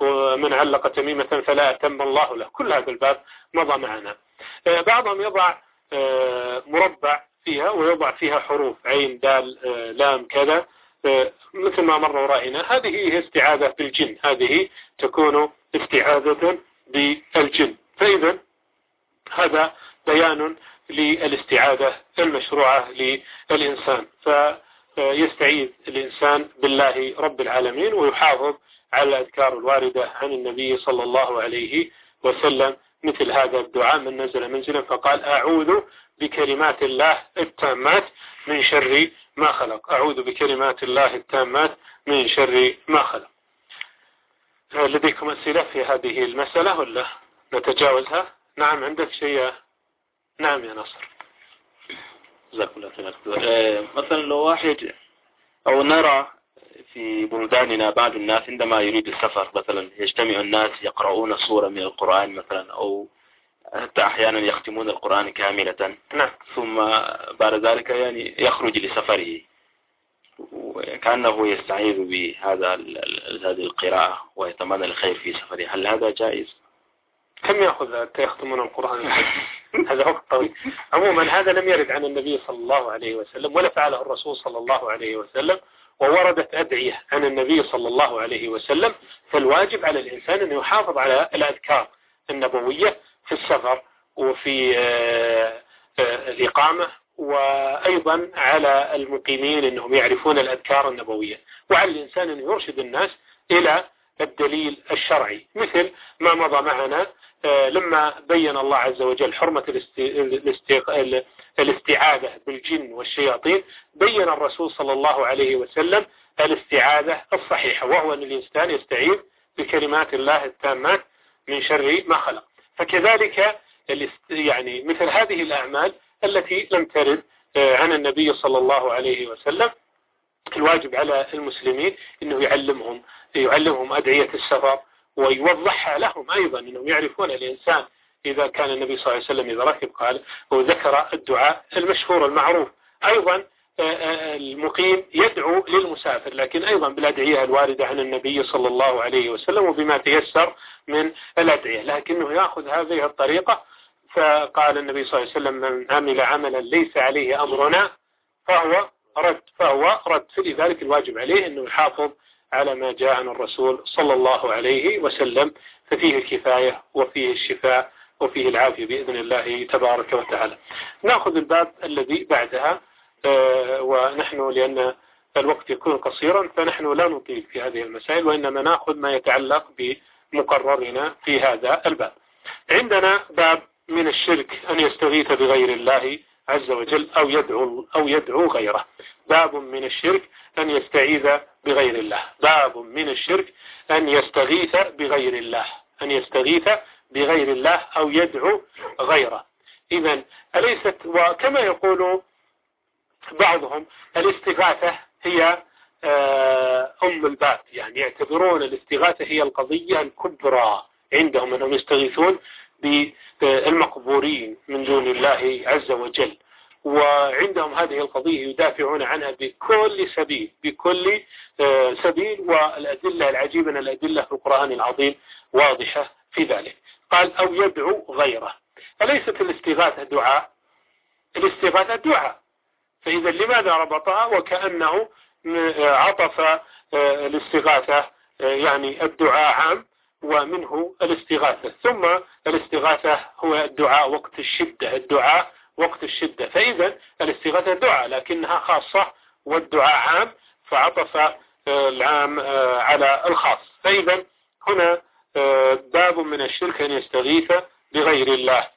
B: ومن علق تميمة فلا أتم الله له كل هذا الباب مضى معنا بعضهم يضع مربع فيها ويضع فيها حروف عين دال آه، لام كذا آه، مثل ما مر ورأينا هذه هي استعاذة بالجن هذه تكون استعاذة بالجن فإذا هذا بيان للاستعاذة المشروعة للإنسان فيستعيذ الإنسان بالله رب العالمين ويحافظ على الأذكار الواردة عن النبي صلى الله عليه وسلم مثل هذا الدعاء من نزل منزلا فقال أعوذ بكلمات الله التامات من شر ما خلق أعوذ بكلمات الله التامات من شر ما خلق آه، لديكم أسئلة في هذه المسألة ولا نتجاوزها نعم عندك شيء نعم يا نصر جزاك الله خير آه،
C: مثلا لو واحد أو نرى في بلداننا بعض الناس عندما يريد السفر مثلا يجتمع الناس يقرؤون سورة من القرآن مثلا أو حتى أحيانا يختمون القرآن كاملة نعم. ثم بعد ذلك يعني يخرج لسفره وكأنه يستعيذ بهذا هذه القراءة ويتمنى الخير في سفره هل هذا جائز؟
B: كم يأخذ حتى يختمون القرآن هذا وقت طويل عموما هذا لم يرد عن النبي صلى الله عليه وسلم ولا فعله الرسول صلى الله عليه وسلم ووردت أدعية عن النبي صلى الله عليه وسلم فالواجب على الإنسان أن يحافظ على الأذكار النبوية في السفر وفي الإقامة آه، آه، وأيضا على المقيمين أنهم يعرفون الأذكار النبوية وعلى الإنسان أن يرشد الناس إلى الدليل الشرعي مثل ما مضى معنا آه، لما بين الله عز وجل حرمة الاستعاذة بالجن والشياطين بين الرسول صلى الله عليه وسلم الاستعاذة الصحيحة وهو أن الإنسان يستعيذ بكلمات الله التامات من شر ما خلق فكذلك يعني مثل هذه الأعمال التي لم ترد آه، عن النبي صلى الله عليه وسلم الواجب على المسلمين أنه يعلمهم يعلمهم أدعية السفر ويوضحها لهم أيضا أنهم يعرفون الإنسان إذا كان النبي صلى الله عليه وسلم إذا ركب قال وذكر الدعاء المشهور المعروف أيضا المقيم يدعو للمسافر لكن أيضا بالأدعية الواردة عن النبي صلى الله عليه وسلم وبما تيسر من الأدعية لكنه يأخذ هذه الطريقة فقال النبي صلى الله عليه وسلم من عمل عملا ليس عليه أمرنا فهو رد فهو رد فلذلك الواجب عليه أنه يحافظ على ما جاء عن الرسول صلى الله عليه وسلم ففيه الكفاية وفيه الشفاء وفيه العافية بإذن الله تبارك وتعالى نأخذ الباب الذي بعدها آه، ونحن لأن الوقت يكون قصيرا فنحن لا نطيل في هذه المسائل وإنما نأخذ ما يتعلق بمقررنا في هذا الباب عندنا باب من الشرك أن يستغيث بغير الله عز وجل أو يدعو, أو يدعو غيره باب من الشرك أن يستعيذ بغير الله باب من الشرك أن يستغيث بغير الله أن يستغيث بغير الله أو يدعو غيره إذا أليست وكما يقول بعضهم الاستغاثة هي آه، أم الباب يعني يعتبرون الاستغاثة هي القضية الكبرى عندهم أنهم يستغيثون بالمقبورين من دون الله عز وجل وعندهم هذه القضية يدافعون عنها بكل سبيل بكل آه، سبيل والأدلة العجيبة أن الأدلة في القرآن العظيم واضحة في ذلك قال أو يدعو غيره أليست الاستغاثة دعاء الاستغاثة دعاء فإذا لماذا ربطها وكأنه آه، عطف آه، الاستغاثة آه، يعني الدعاء عام ومنه الاستغاثة ثم الاستغاثة هو الدعاء وقت الشدة الدعاء وقت الشدة فإذا الاستغاثة دعاء لكنها خاصة والدعاء عام فعطف العام على الخاص فإذا هنا باب من الشرك أن يستغيث
C: بغير الله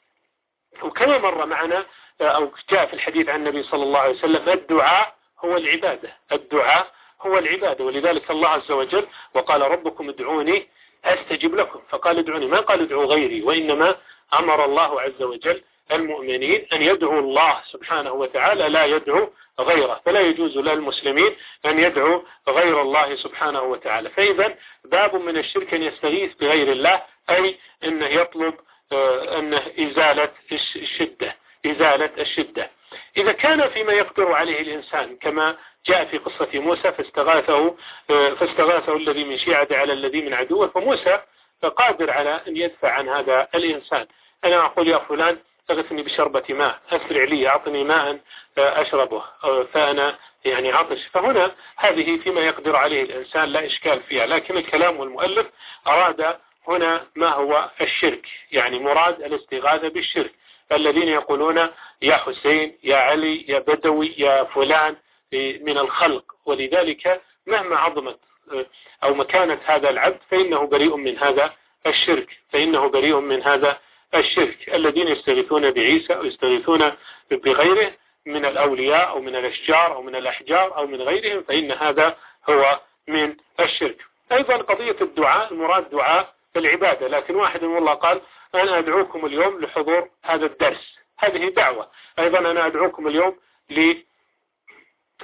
B: وكما مر معنا آه، أو جاء في الحديث عن النبي صلى الله عليه وسلم الدعاء هو العبادة الدعاء هو العبادة ولذلك الله عز وجل وقال ربكم ادعوني أستجب لكم فقال ادعوني ما قال ادعوا غيري وإنما أمر الله عز وجل المؤمنين أن يدعوا الله سبحانه وتعالى لا يدعو غيره فلا يجوز للمسلمين أن يدعو غير الله سبحانه وتعالى فإذا باب من الشرك أن يستغيث بغير الله أي أنه يطلب آه، أنه إزالة الشدة إزالة الشدة إذا كان فيما يقدر عليه الإنسان كما جاء في قصة موسى فاستغاثه آه، فاستغاثه الذي من شيعة على الذي من عدوه فموسى قادر على أن يدفع عن هذا الإنسان أنا أقول يا فلان أغثني بشربة ماء أسرع لي أعطني ماء آه، أشربه آه، فأنا يعني عطش فهنا هذه فيما يقدر عليه الإنسان لا إشكال فيها لكن الكلام والمؤلف أراد هنا ما هو الشرك يعني مراد الاستغاثة بالشرك الذين يقولون يا حسين يا علي يا بدوي يا فلان إيه، من الخلق ولذلك مهما عظمت آه، أو مكانة هذا العبد فإنه بريء من هذا الشرك فإنه بريء من هذا الشرك الذين يستغيثون بعيسى أو يستغيثون بغيره من الأولياء أو من الأشجار أو من الأحجار أو من غيرهم فإن هذا هو من الشرك أيضا قضية الدعاء المراد دعاء العبادة لكن واحد والله قال أنا أدعوكم اليوم لحضور هذا الدرس هذه دعوة أيضا أنا أدعوكم اليوم ل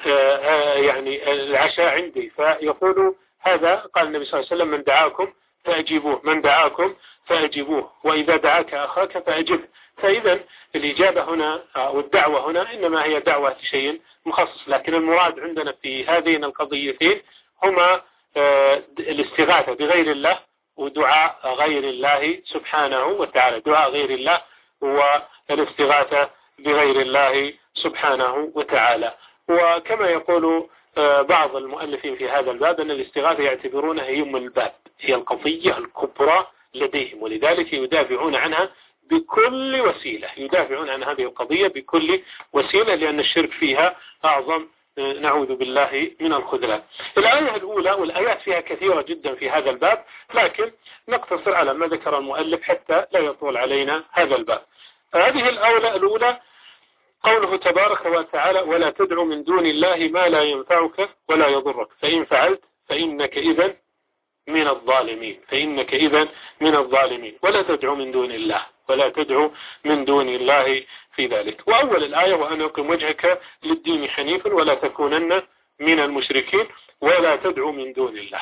B: آه، آه، يعني العشاء عندي فيقول هذا قال النبي صلى الله عليه وسلم من دعاكم فأجيبوه من دعاكم فأجيبوه وإذا دعاك أخاك فأجبه فإذا الإجابة هنا أو آه، الدعوة هنا إنما هي دعوة شيء مخصص لكن المراد عندنا في هذين القضيتين هما الاستغاثة بغير الله ودعاء غير الله سبحانه وتعالى دعاء غير الله هو الاستغاثة بغير الله سبحانه وتعالى وكما يقول آه، بعض المؤلفين في هذا الباب أن الاستغاثة يعتبرونها يم الباب هي القضية الكبرى لديهم ولذلك يدافعون عنها بكل وسيلة يدافعون عن هذه القضية بكل وسيلة لأن الشرك فيها أعظم نعوذ بالله من الخذلان الآية الأولى والآيات فيها كثيرة جدا في هذا الباب لكن نقتصر على ما ذكر المؤلف حتى لا يطول علينا هذا الباب هذه الأولى الأولى قوله تبارك وتعالى ولا تدع من دون الله ما لا ينفعك ولا يضرك فإن فعلت فإنك إذا من الظالمين فإنك إذا من الظالمين ولا تدعو من دون الله ولا تدعو من دون الله في ذلك وأول الآية وأن أقم وجهك للدين حنيفا ولا تكونن من المشركين ولا تدعو من دون الله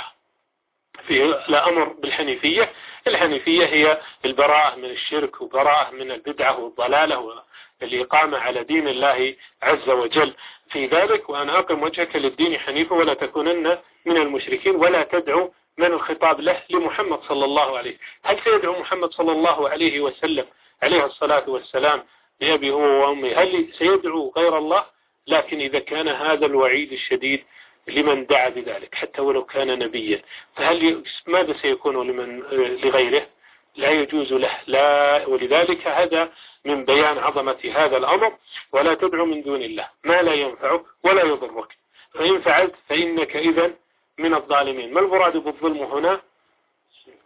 B: في الأمر بالحنيفية الحنيفية هي البراءة من الشرك وبراءة من البدعة والضلالة والإقامة على دين الله عز وجل في ذلك وأن أقم وجهك للدين حنيفا ولا تكونن من المشركين ولا تدعو من الخطاب له لمحمد صلى الله عليه هل سيدعو محمد صلى الله عليه وسلم عليه الصلاة والسلام بأبي هو وأمي هل سيدعو غير الله لكن إذا كان هذا الوعيد الشديد لمن دعا بذلك حتى ولو كان نبيا فهل ماذا سيكون لمن لغيره
C: لا يجوز له
B: لا ولذلك هذا من بيان عظمة هذا الأمر ولا تدعو من دون الله ما لا ينفعك ولا يضرك فإن فعلت فإنك إذا من الظالمين ما المراد بالظلم هنا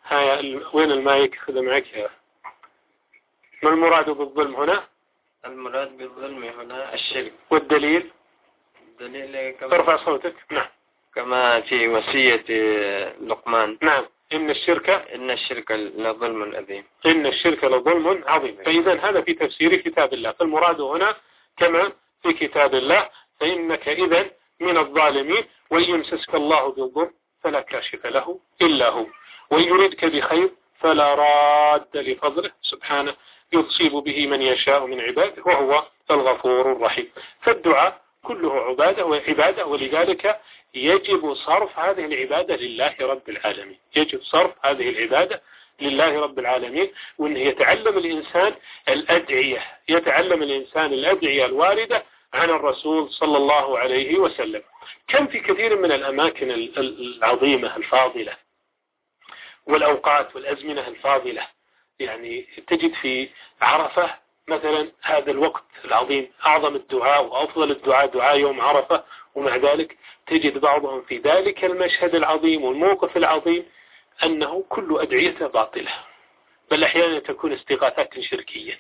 B: هاي وين المايك خذ معك يا ما المراد بالظلم هنا
A: المراد بالظلم هنا
B: الشرك والدليل الدليل كما ترفع صوتك نعم
A: كما في وصية لقمان نعم
B: إن الشرك إن الشرك لظلم عظيم إن الشرك لظلم عظيم فإذا هذا في تفسير كتاب الله فالمراد هنا كما في كتاب الله فإنك إذا من الظالمين وإن يمسسك الله بالضر فلا كاشف له إلا هو وإن يريدك بخير فلا راد لفضله سبحانه يصيب به من يشاء من عباده وهو الغفور الرحيم فالدعاء كله عبادة وعبادة ولذلك يجب صرف هذه العبادة لله رب العالمين يجب صرف هذه العبادة لله رب العالمين وأن يتعلم الإنسان الأدعية يتعلم الإنسان الأدعية الواردة عن الرسول صلى الله عليه وسلم كم في كثير من الأماكن العظيمة الفاضلة والأوقات والأزمنة الفاضلة يعني تجد في عرفة مثلا هذا الوقت العظيم أعظم الدعاء وأفضل الدعاء دعاء يوم عرفة ومع ذلك تجد بعضهم في ذلك المشهد العظيم والموقف العظيم أنه كل أدعيته باطلة بل أحيانا تكون استغاثات شركية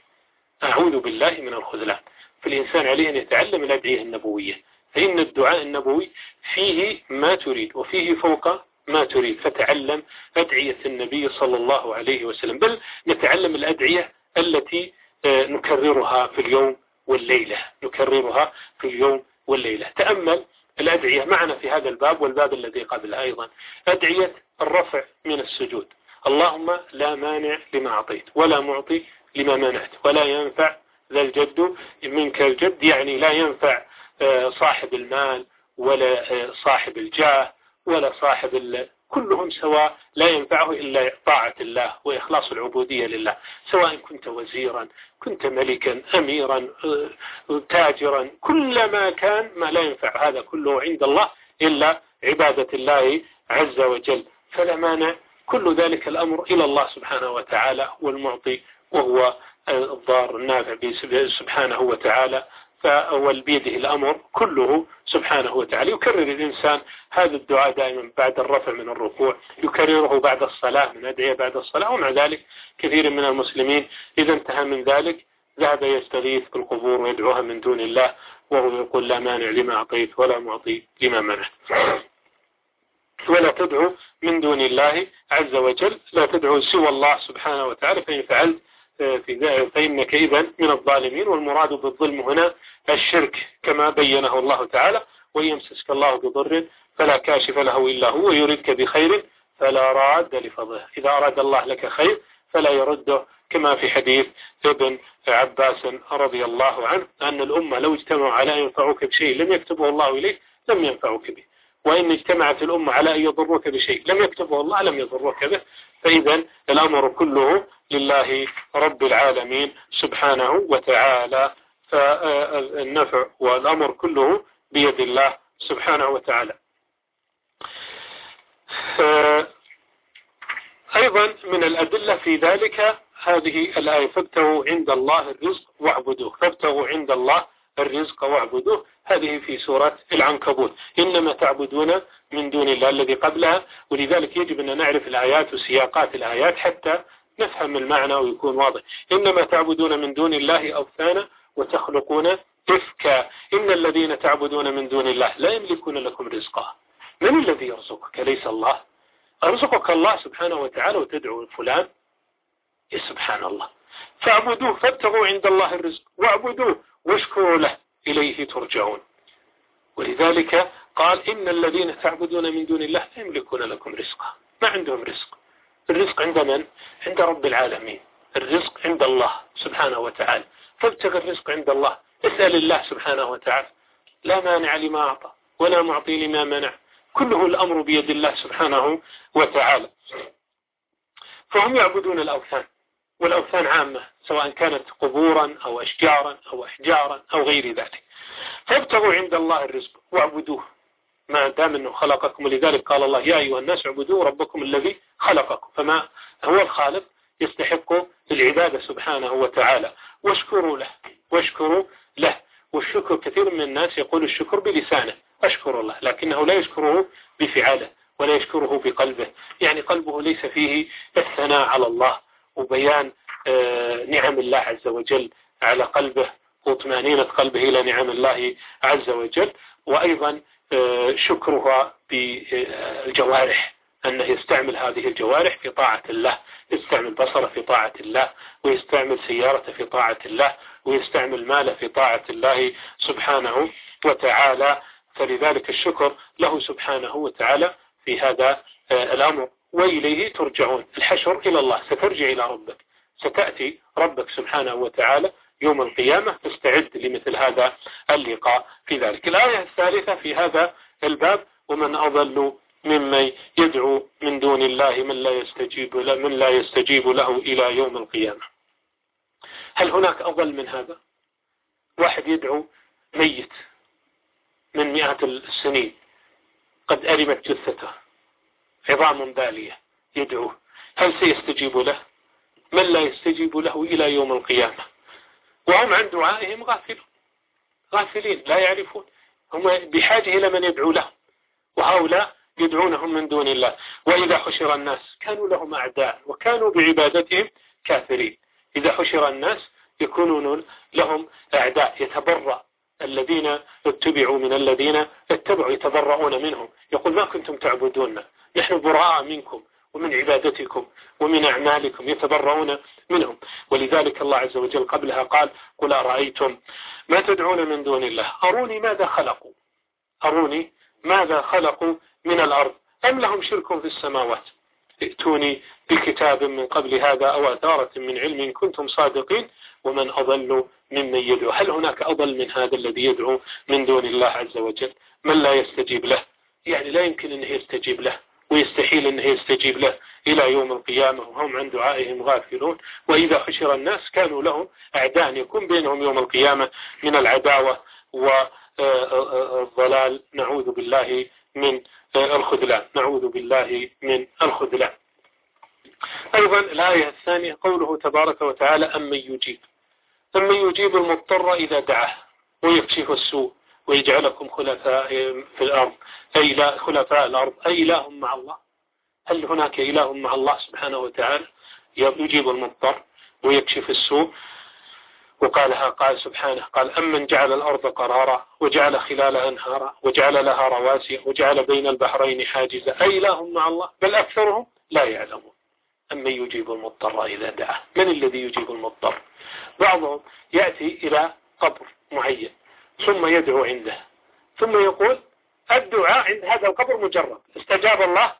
B: أعوذ بالله من الخذلان فالإنسان عليه أن يتعلم الأدعية النبوية فإن الدعاء النبوي فيه ما تريد وفيه فوق ما تريد فتعلم أدعية النبي صلى الله عليه وسلم بل نتعلم الأدعية التي آه، نكررها في اليوم والليلة نكررها في اليوم والليلة تأمل الأدعية معنا في هذا الباب والباب الذي قبله أيضا أدعية الرفع من السجود اللهم لا مانع لما أعطيت ولا معطي لما منعت ولا ينفع ذا الجد منك الجد يعني لا ينفع آه، صاحب المال ولا آه، صاحب الجاه ولا صاحب الله كلهم سواء لا ينفعه إلا طاعة الله وإخلاص العبودية لله سواء كنت وزيرا كنت ملكا أميرا أه، تاجرا كل ما كان ما لا ينفع هذا كله عند الله إلا عبادة الله عز وجل فلا مانع كل ذلك الأمر إلى الله سبحانه وتعالى والمعطي وهو الضار النافع سبحانه وتعالى فأول بيده الأمر كله سبحانه وتعالى يكرر الإنسان هذا الدعاء دائما بعد الرفع من الركوع يكرره بعد الصلاة من أدعية بعد الصلاة ومع ذلك كثير من المسلمين إذا انتهى من ذلك ذهب يستغيث بالقبور ويدعوها من دون الله وهو يقول لا مانع لما أعطيت ولا معطي لما منعت ولا تدعو من دون الله عز وجل لا تدعو سوى الله سبحانه وتعالى فإن فعلت آه، في فإنك إذا من الظالمين والمراد بالظلم هنا الشرك كما بينه الله تعالى وإن يمسسك الله بضر فلا كاشف له إلا هو ويردك بخير فلا راد لفضله إذا أراد الله لك خير فلا يرده كما في حديث ابن عباس رضي الله عنه أن الأمة لو اجتمعوا على أن ينفعوك بشيء لم يكتبه الله إليك لم ينفعوك به وإن اجتمعت الأمة على أن يضروك بشيء لم يكتبه الله لم يضروك به فإذا الأمر كله لله رب العالمين سبحانه وتعالى فالنفع والأمر كله بيد الله سبحانه وتعالى آه، أيضا من الأدلة في ذلك هذه الآية فابتغوا عند الله الرزق واعبدوه فابتغوا عند الله الرزق واعبدوه هذه في سورة العنكبوت إنما تعبدون من دون الله الذي قبلها ولذلك يجب أن نعرف الآيات وسياقات الآيات حتى نفهم المعنى ويكون واضح إنما تعبدون من دون الله أوثانا وتخلقون إفكا إن الذين تعبدون من دون الله لا يملكون لكم رزقا من الذي يرزقك ليس الله أرزقك الله سبحانه وتعالى وتدعو فلان يا سبحان الله فاعبدوه فابتغوا عند الله الرزق واعبدوه واشكروا له إليه ترجعون ولذلك قال إن الذين تعبدون من دون الله لا يملكون لكم رزقا ما عندهم رزق الرزق عند من؟ عند رب العالمين الرزق عند الله سبحانه وتعالى فابتغ الرزق عند الله اسأل الله سبحانه وتعالى لا مانع لما أعطى ولا معطي لما منع كله الأمر بيد الله سبحانه وتعالى فهم يعبدون الأوثان والأوثان عامة سواء كانت قبورا أو أشجارا أو أحجارا أو غير ذلك فابتغوا عند الله الرزق واعبدوه ما دام أنه خلقكم ولذلك قال الله يا أيها الناس اعبدوا ربكم الذي خلقكم فما هو الخالق يستحق العبادة سبحانه وتعالى واشكروا له واشكروا له والشكر كثير من الناس يقول الشكر بلسانه أشكر الله لكنه لا يشكره بفعاله ولا يشكره بقلبه يعني قلبه ليس فيه الثناء على الله وبيان آه، نعم الله عز وجل على قلبه وطمأنينة قلبه إلى نعم الله عز وجل وأيضا آه، شكرها بالجوارح أنه يستعمل هذه الجوارح في طاعة الله يستعمل بصره في طاعة الله ويستعمل سيارته في طاعة الله ويستعمل ماله في طاعة الله سبحانه وتعالى فلذلك الشكر له سبحانه وتعالى في هذا آه، الأمر وإليه ترجعون الحشر إلى الله سترجع إلى ربك ستأتي ربك سبحانه وتعالى يوم القيامة تستعد لمثل هذا اللقاء في ذلك الآية الثالثة في هذا الباب ومن أضل ممن يدعو من دون الله من لا يستجيب له من لا يستجيب له إلى يوم القيامة هل هناك أضل من هذا واحد يدعو ميت من مئات السنين قد ألمت جثته عظام بالية يدعوه هل سيستجيب له من لا يستجيب له إلى يوم القيامة وهم عن دعائهم غافلون غافلين لا يعرفون هم بحاجة إلى من يدعو لهم وهؤلاء يدعونهم من دون الله وإذا حشر الناس كانوا لهم أعداء وكانوا بعبادتهم كافرين إذا حشر الناس يكونون لهم أعداء يتبرأ الذين اتبعوا من الذين اتبعوا يتبرؤون منهم يقول ما كنتم تعبدوننا نحن براء منكم ومن عبادتكم ومن أعمالكم يتبرؤون منهم ولذلك الله عز وجل قبلها قال قل أرأيتم ما تدعون من دون الله أروني ماذا خلقوا أروني ماذا خلقوا من الأرض أم لهم شرك في السماوات ائتوني بكتاب من قبل هذا أو أثارة من علم إن كنتم صادقين ومن أضل ممن يدعو هل هناك أضل من هذا الذي يدعو من دون الله عز وجل من لا يستجيب له يعني لا يمكن أنه يستجيب له ويستحيل أنه يستجيب له إلى يوم القيامة وهم عن دعائهم غافلون وإذا حشر الناس كانوا لهم أعداء يكون بينهم يوم القيامة من العداوة والضلال آه، آه، آه، نعوذ بالله من الخذلان نعوذ بالله من الخذلان أيضا الآية الثانية قوله تبارك وتعالى أمن يجيب أمن يجيب المضطر إذا دعاه ويكشف السوء ويجعلكم خلفاء في الأرض أي لا خلفاء الأرض أي إله مع الله هل هناك إله مع الله سبحانه وتعالى يجيب المضطر ويكشف السوء وقالها قال سبحانه قال أمن جعل الأرض قرارا وجعل خلالها أنهارا وجعل لها رواسي وجعل بين البحرين حاجزا أي لا هم مع الله بل أكثرهم لا يعلمون أمن يجيب المضطر إذا دعاه من الذي يجيب المضطر بعضهم يأتي إلى قبر معين ثم يدعو عنده ثم يقول الدعاء عند هذا القبر مجرد استجاب الله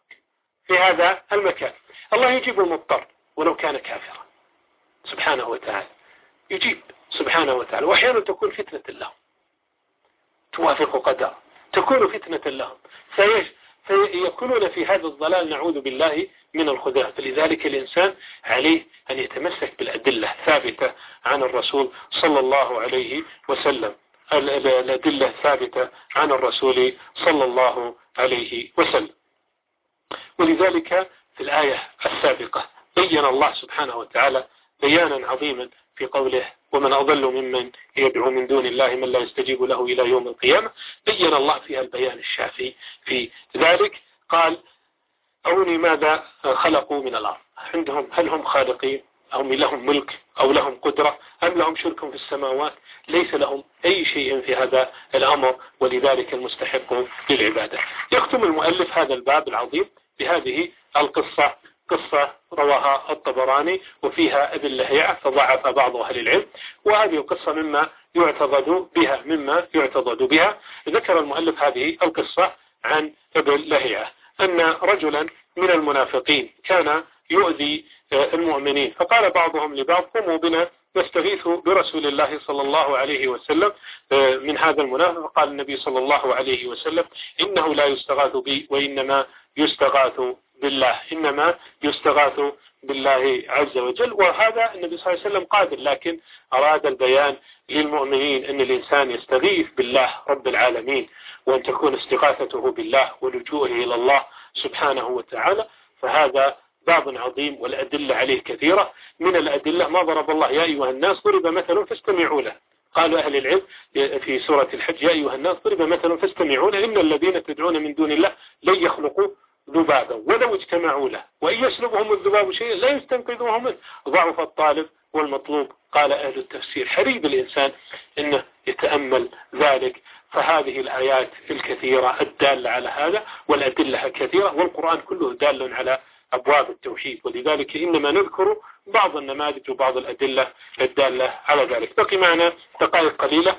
B: في هذا المكان الله يجيب المضطر ولو كان كافرا سبحانه وتعالى يجيب سبحانه وتعالى وأحيانا تكون فتنة لهم توافق قدر تكون فتنة لهم فيش فيكونون في هذا الضلال نعوذ بالله من الخداع فلذلك الإنسان عليه أن يتمسك بالأدلة ثابتة عن الرسول صلى الله عليه وسلم الأدلة الثابتة عن الرسول صلى الله عليه وسلم ولذلك في الآية السابقة بين الله سبحانه وتعالى بيانا عظيما في قوله ومن أضل ممن يدعو من دون الله من لا يستجيب له إلى يوم القيامة بين الله فيها البيان الشافي في ذلك قال أروني ماذا خلقوا من الأرض عندهم هل هم خالقين أو لهم ملك أو لهم قدرة أم لهم شرك في السماوات ليس لهم أي شيء في هذا الأمر ولذلك المستحق للعبادة يختم المؤلف هذا الباب العظيم بهذه القصة قصة رواها الطبراني وفيها ابن لهيعة فضعف بعض أهل العلم وهذه القصة مما يعتضد بها مما يعتضد بها ذكر المؤلف هذه القصة عن ابن لهيعة أن رجلا من المنافقين كان يؤذي آه، المؤمنين فقال بعضهم لبعض قوموا بنا نستغيث برسول الله صلى الله عليه وسلم آه، من هذا المنافق قال النبي صلى الله عليه وسلم إنه لا يستغاث بي وإنما يستغاث بالله إنما يستغاث بالله عز وجل وهذا النبي صلى الله عليه وسلم قادر لكن أراد البيان للمؤمنين أن الإنسان يستغيث بالله رب العالمين وأن تكون استغاثته بالله ولجوءه إلى الله سبحانه وتعالى فهذا باب عظيم والأدلة عليه كثيرة من الأدلة ما ضرب الله يا أيها الناس ضرب مثل فاستمعوا له قالوا أهل العلم في سورة الحج يا أيها الناس ضرب مثل فاستمعوا له إن الذين تدعون من دون الله لن يخلقوا ذبابا ولو اجتمعوا له وإن يسلبهم الذباب شيئا لا يستنقذوه منه ضعف الطالب والمطلوب قال أهل التفسير حريب الإنسان أنه يتأمل ذلك فهذه الآيات الكثيرة الدالة على هذا والأدلة الكثيرة والقرآن كله دال على أبواب التوحيد ولذلك إنما نذكر بعض النماذج وبعض الأدلة الدالة على ذلك بقي معنا دقائق قليلة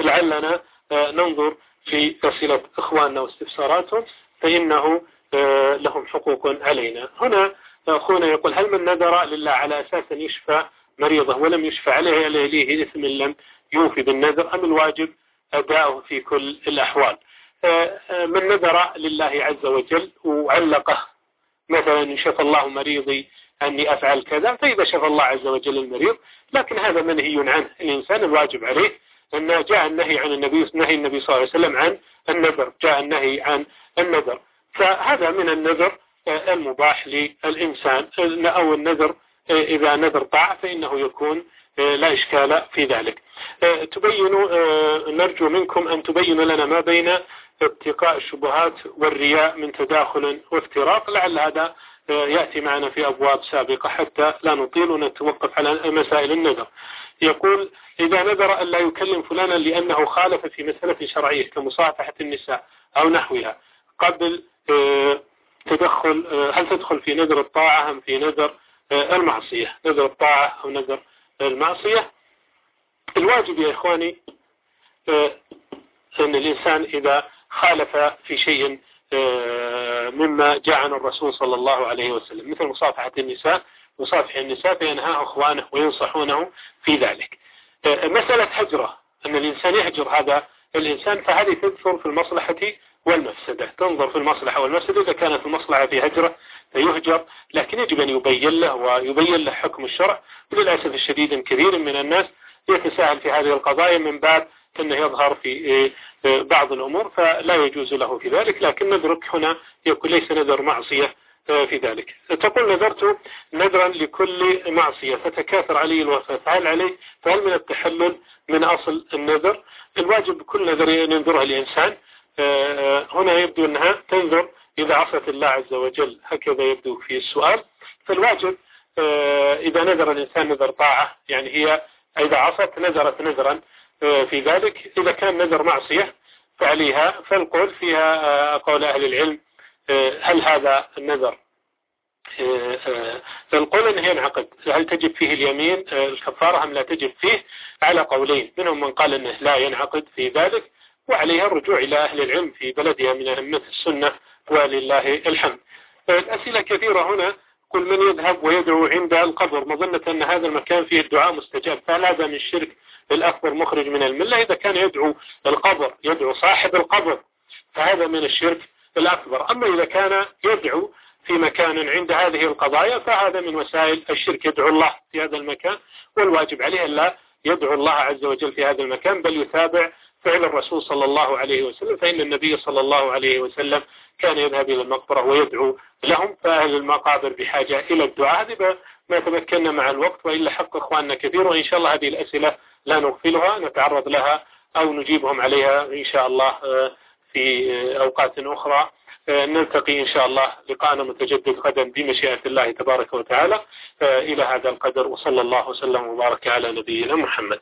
B: لعلنا آه، ننظر في أسئلة إخواننا واستفساراتهم فإنه آه، لهم حقوق علينا هنا أخونا يقول هل من نذر لله على أساس أن يشفى مريضه ولم يشفى عليه إليه إثم لم يوفي بالنذر أم الواجب أداؤه في كل الأحوال آه، آه، من نذر لله عز وجل وعلقه مثلا شفى الله مريضي أني أفعل كذا فإذا طيب شفى الله عز وجل المريض لكن هذا منهي عنه الإنسان الواجب عليه لما جاء النهي عن النبي نهي النبي صلى الله عليه وسلم عن النذر جاء النهي عن النذر فهذا من النذر آه، المباح للإنسان أو النذر آه، إذا نذر طاعة فإنه يكون آه، لا إشكال في ذلك تبين نرجو منكم أن تبينوا لنا ما بين اتقاء الشبهات والرياء من تداخل وافتراق لعل هذا يأتي معنا في أبواب سابقة حتى لا نطيل ونتوقف على مسائل النذر يقول إذا نذر أن لا يكلم فلانا لأنه خالف في مسألة شرعية كمصافحة النساء أو نحوها قبل آه، تدخل آه، هل تدخل في نذر الطاعة أم في نذر آه، المعصية نذر الطاعة أو نذر المعصية الواجب يا إخواني أن الإنسان إذا خالف في شيء آه، مما جاء عن الرسول صلى الله عليه وسلم مثل مصافحة النساء مصافحة النساء فينهاه اخوانه وينصحونه في ذلك آه، مسألة هجرة أن الإنسان يهجر هذا الإنسان فهذه تنظر في المصلحة والمفسدة تنظر في المصلحة والمفسدة إذا كانت المصلحة في هجرة فيهجر لكن يجب أن يبين له ويبين له حكم الشرع وللأسف الشديد كثير من الناس يتساهل في هذه القضايا من باب أنه يظهر في إيه، إيه، بعض الأمور فلا يجوز له في ذلك لكن نذرك هنا يكون ليس نذر معصية إيه، في ذلك تقول نذرت نذرا لكل معصية فتكاثر علي الوفاة فهل عليه فهل من التحلل من أصل النذر الواجب كل نذر ينذرها الإنسان هنا يبدو أنها تنذر إذا عصت الله عز وجل هكذا يبدو في السؤال فالواجب إذا نذر الإنسان نذر طاعة يعني هي إذا عصت نذرت نذرا آه، في ذلك إذا كان نذر معصية فعليها فالقول فيها آه، قول أهل العلم آه، هل هذا النذر فالقول أنه ينعقد هل تجب فيه اليمين الكفارة أم لا تجب فيه على قولين منهم من قال أنه لا ينعقد في ذلك وعليها الرجوع إلى أهل العلم في بلدها من أئمة السنة ولله الحمد الأسئلة كثيرة هنا كل من يذهب ويدعو عند القبر مظنة أن هذا المكان فيه الدعاء مستجاب فهل هذا من الشرك الأكبر مخرج من الملة إذا كان يدعو القبر يدعو صاحب القبر فهذا من الشرك الأكبر أما إذا كان يدعو في مكان عند هذه القضايا فهذا من وسائل الشرك يدعو الله في هذا المكان والواجب عليه ألا يدعو الله عز وجل في هذا المكان بل يتابع فعل الرسول صلى الله عليه وسلم فإن النبي صلى الله عليه وسلم كان يذهب إلى المقبرة ويدعو لهم فأهل المقابر بحاجة إلى الدعاء هذا ما تمكنا مع الوقت وإلا حق إخواننا كثير وإن شاء الله هذه الأسئلة لا نغفلها نتعرض لها أو نجيبهم عليها إن شاء الله آه، في آه، أوقات أخرى آه، نلتقي إن شاء الله لقاءنا متجدد غدا بمشيئة الله تبارك وتعالى إلى هذا القدر وصلى الله وسلم وبارك على نبينا محمد